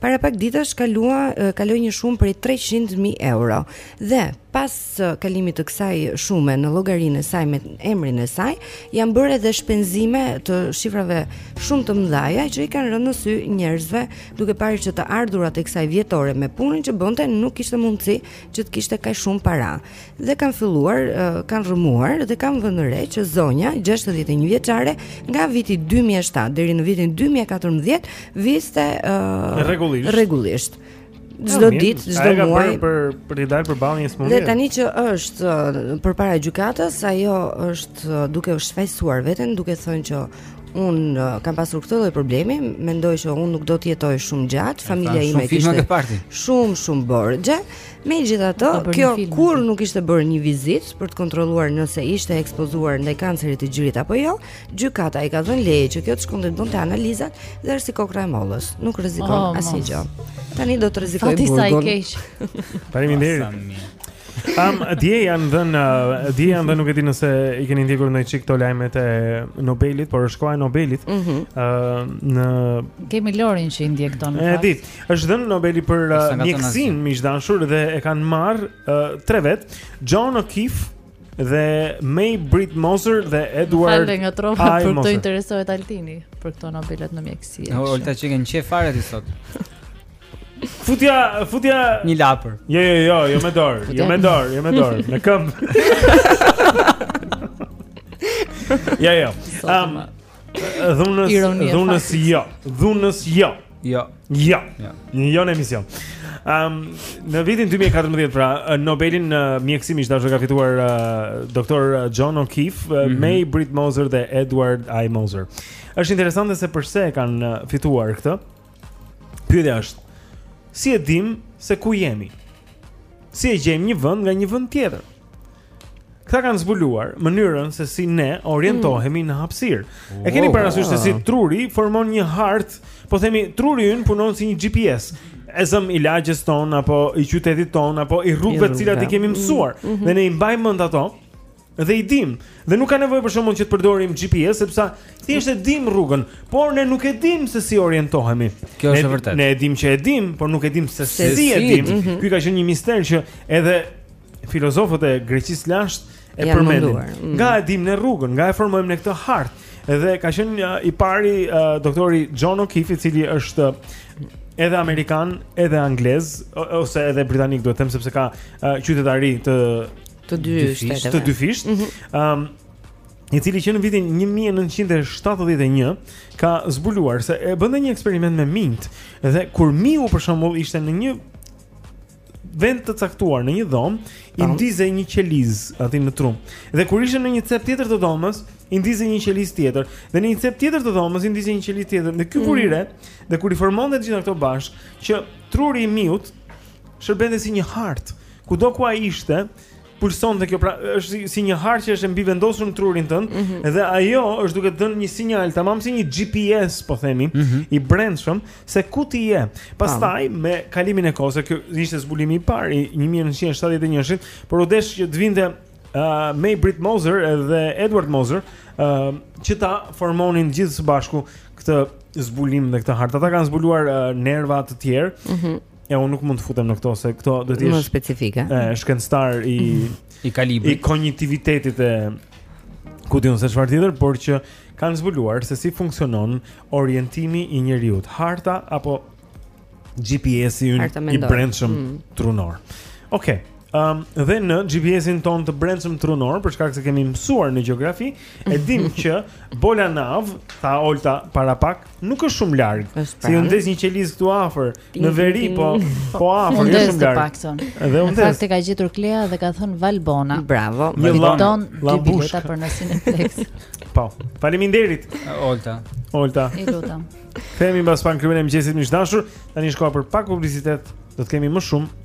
para pak ditësh kalua kaloi një shumë prej 300.000 euro. Dhe pas kalimit të kësaj shume në llogarinë e saj me emrin e saj, janë bërë edhe shpenzime të shifrave shumë të mëdha që i kanë rënë në sy njerëzve, duke parë që të ardhurat e kësaj vjetore me punën që bënte nuk kishte mundësi që të kishte kaq shumë para dhe kanë filluar uh, kanë rrëmuar dhe kanë vënë re që zonja 61 vjeçare nga viti 2007 deri në vitin 2014 vidhte uh, rregullisht rregullisht çdo ditë, çdo muaj për për, për të dalë përballë një sëmundje. Dhe tani që është uh, përpara gjykatës, ajo është uh, duke u shfajësuar veten, duke thënë që Unë uh, kam pasur këtë lloj problemi, mendoj që unë nuk do të jetoj shumë gjatë, familja ime kishte shumë shumë borxhe. Megjithatë, kjo kur nuk ishte bërë një vizitë për të kontrolluar nëse ishte ekspozuar ndaj kancerit të gjirit apo jo, gjykata i ka dhënë leje që kjo të shkonte të bënte analizat dhe është si kokrra e mollës, nuk rrezikon oh, asgjë. Tani do të rrezikojë burgun. Faleminderit. Am um, dje janë dhën uh, dje janë dhën nuk e di nëse i keni ndjekur ndonjë çik këto lajmet e Nobelit, por është koha e Nobelit. Ëh mm -hmm. uh, ne kemi Lorin që i ndjek këto. E di. Është dhën Nobeli për uh, mjekësinë miq të dashur dhe e kanë marr uh, tre vet, John O'Keefe dhe May-Britt Moser dhe Edward. Falë nga trova për të interesohet Altini për këto Nobelet në mjekësi. Olta që kanë qe fare ti sot. Futja, futja një llapër. Jo, jo, jo, jo me dorë, jo me dorë, jo me dorë, me këmbë. Ja, jo. Ehm, dhunës, dhunës jo, dhunës jo. Jo. Jo. Jo, jo në emision. Ehm, në vitin 2014 pra, Nobelin në mjekësi miq të dashur e ka fituar doktor John O'Keefe, mhm. May-Britt Moser dhe Edward I. Moser. Është interesante se përse e kanë fituar këtë. Pyetja është, si e dim se ku jemi? Si e gjejmë një vend nga një vend tjetër? Këta kanë zbuluar mënyrën se si ne orientohemi mm. në hapësirë. E keni parasysh se si truri formon një hartë, po themi truri ynë punon si një GPS. E zëmë i lagjes tonë apo i qytetit tonë apo i rrugëve të cilat i kemi mësuar. Mm -hmm. Dhe ne i mbajmë mend ato Dhe i dim, dhe nuk ka nevojë për shembull që të përdorim GPS sepse thjesht e dim rrugën, por ne nuk e dim se si orientohemi. Kjo është e vërtetë. Ne e dim që e dim, por nuk e dim se si, si e dim. Mm -hmm. Ky ka qenë një mister që edhe filozofët e Greqisë së lashtë e përmendin. Mm. Nga e dimë ne rrugën, nga e formojmë ne këtë hartë. Edhe ka qenë uh, i pari uh, doktori John O'Keefe, i cili është uh, edhe amerikan, edhe anglez ose edhe britanik, duhet të them sepse ka uh, qytetari të të dy shteteve. Të dyfishtë. Ëm mhm. um, i cili që në vitin 1971 ka zbuluar se bënte një eksperiment me minjtë dhe kur miu për shembull ishte në një vend të caktuar në një dhomë, i ndizej një qelizë aty në tru. Dhe kur ishte në një cep tjetër të dhomës, i ndizë një qeliz tjetër. Dhe në një cep tjetër të dhomës i ndizë një qeliz tjetër. Dhe ky vuri re, mm. dhe kur i formonte të gjitha këto bashkë, që truri i miut shërbente si një hartë Kudo ku ai ishte, pulsonte kjo pra është si, si një hartë që është e mbivendosur në trurin tënd mm -hmm. dhe ajo është duke të dhënë një sinjal tamam si një GPS po themi mm -hmm. i brendshëm se ku ti je. Pastaj me kalimin e kohës, ky ishte zbulimi i parë i 1971-shit, por u desh që të vinte uh, May-Britt Moser dhe Edward Moser uh, që ta formonin gjithë së bashku këtë zbulim dhe këtë hartë. Ata kanë zbuluar uh, nerva të tjerë mm -hmm. Ja, unë nuk mund të futem në këto se këto do të jenë më specifike. Ë, shkencëtar i i kalibrit, i kognitivitetit e ku di unë se çfarë tjetër, por që kanë zbuluar se si funksionon orientimi i njeriut, harta apo GPS-i ynë i brendshëm mm. trunor. Okej. Okay. Ëm um, dhe në GPS-in tonë të brendshëm trunor, për shkak se kemi mësuar në gjeografi, e dimë që Valbona, tha Olta para pak, Nuk është shumë larg. Si u ndez një qelizë këtu afër, në veri po, po afër, jo shumë larg. Dhe u ndez. Fakt e ka gjetur Klea dhe ka thënë Valbona. Bravo. Një fiton dy bileta për nasin e Flex. Po. Faleminderit. Olta. Olta. Të lutem. Jemi bashkë pak prej mëngjesit miq të dashur, tani shkojmë për pak publicitet, do të kemi më shumë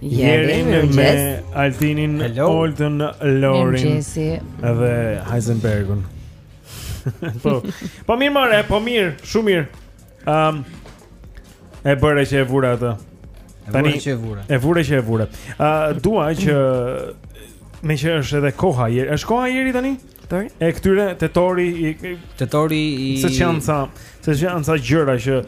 Jemi me Altinin, Oltën, Lorin dhe Heisenbergun. po. Po mirë more, po mirë, shumë mirë. Ëm um, e bëre që e vure atë. Tani që e vura. E vure që e vure. Ë uh, dua që meqë është edhe koha ieri. Është koha ieri tani? Për? E këtyre tetori i tetori i Se janë ca, se janë ca gjëra që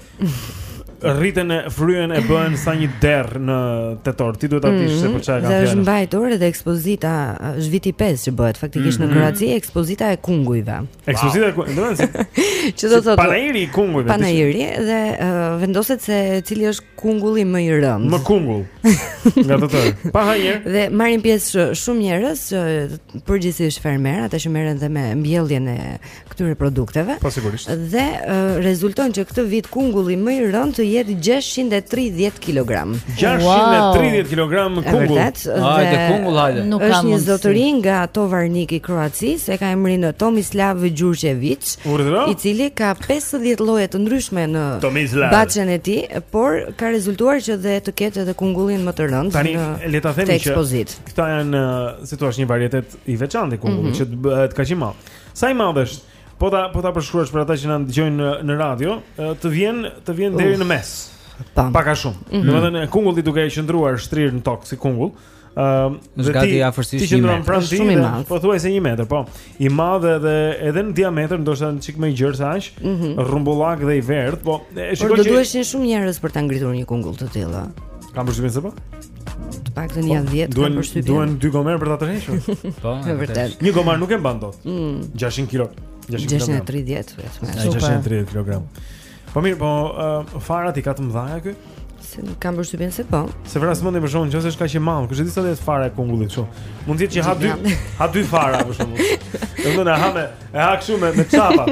rriten e fryen e bëhen sa një derr në tetor. Ti duhet ta dish se për çfarë e kam fjalën. Është mbajtur edhe ekspozita është viti 5 që bëhet faktikisht në mhm. Kroaci, ekspozita e kungujve. Ekspozita e kungujve. Ç'do të thotë. Panairi i kungujve. Panairi dhe vendoset se cili është Kungulli më i rëndë. Më kungull. Nga të tërë. Panair. Dhe marrin pjesë shumë njerëz që përgjithësisht fermerë, ata që merren dhe me mbjelljen e këtyre produkteve. Po sigurisht. Dhe uh, rezulton që këtë vit kungulli më i rëndë të jetë 630 kg. 630 kg kungull. Vërtet. Hajde kungull hajde. Nuk ka mundësi. Është një zotëri nga Tovarnik i Kroacisë, e ka emrin Tomislav Gjurgjeviç Urdhëro? I cili ka 50 lloje të ndryshme në baçen e tij, por ka rezultuar që dhe të ketë edhe kungullin më të rëndë. Tani le ta themi që këta janë, si thua, një varietet i veçantë kungulli mm -hmm. që të bëhet kaq i madh. Sa i madh është? Po ta po ta përshkruash për ata që na dëgjojnë në radio, të vjen të vjen deri në mes. Pak a shumë. Mm -hmm. Domethënë kungulli duke qëndruar shtrirë në tokë si kungull, Ëm, uh, gati afërsisht 1 metër. Pra shumë i madh. Pothuajse 1 metër, po. I madh edhe edhe në diametër, ndoshta një çik më i gjerë se aq, mm -hmm. rrumbullak dhe i verdhë, po e shikoj. Por do duheshin që... shumë njerëz për ta ngritur një kungull të tillë. Kam përshtypjen se po. Të paktën po, janë 10 kam përshtypjen. Duhen dy gomerë për ta tërhequr. Po, e vërtetë. Një gomar nuk e mban dot. Mm. 600 kg. 630 vetëm. 630 kg. Po mirë, po uh, farat i ka të mëdha ky? Se kam përshtypjen se po. Se vras mendjen për shembull nëse është kaq i madh, kush e di sa është fara e kungullit kështu. Mund të jetë që ha dy, ha dy fara për shembull. Do të na ha me, e ha kështu me me çapa.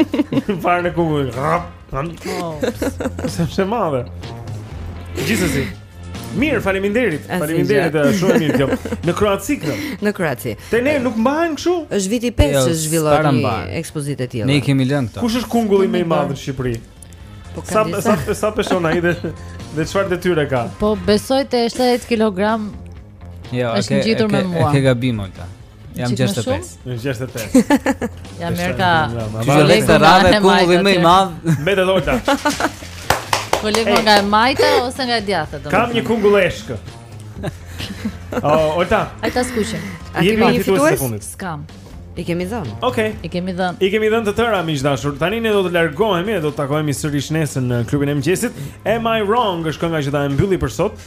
Fara e kungullit. Rap. Shumë e madhe. Gjithsesi. Mirë, faleminderit. Faleminderit, eh, shumë mirë kjo. Në Kroaci kjo. Në Kroaci. Te ne nuk mbahen kështu? Është viti 5 jo, që zhvillohet një ekspozitë e tillë. Ne i kemi lënë këta. Kush është kungulli më i madh në Shqipëri? Po sa sa sa peshon ai dhe dhe çfarë detyre ka? Po besoj te 70 kg. Jo, është ngjitur me mua. Ke gabim. Jam 65. Jam 65. Jam Merka. Ju jeni të radhë kungulli më i madh. Mbetë dolta. Po le nga e majta ose nga e djathtë domethënë. Kam një kungulleshkë. Oh, ojta. A ta skuqim. A kemi një fitues? S'kam. I kemi dhënë. Okej. I kemi dhënë. I kemi dhënë të tëra miq të dashur. Tani ne do të largohemi e do të takohemi sërish nesër në klubin e mëngjesit. Am I wrong? Është kënga që ta mbyllim për sot.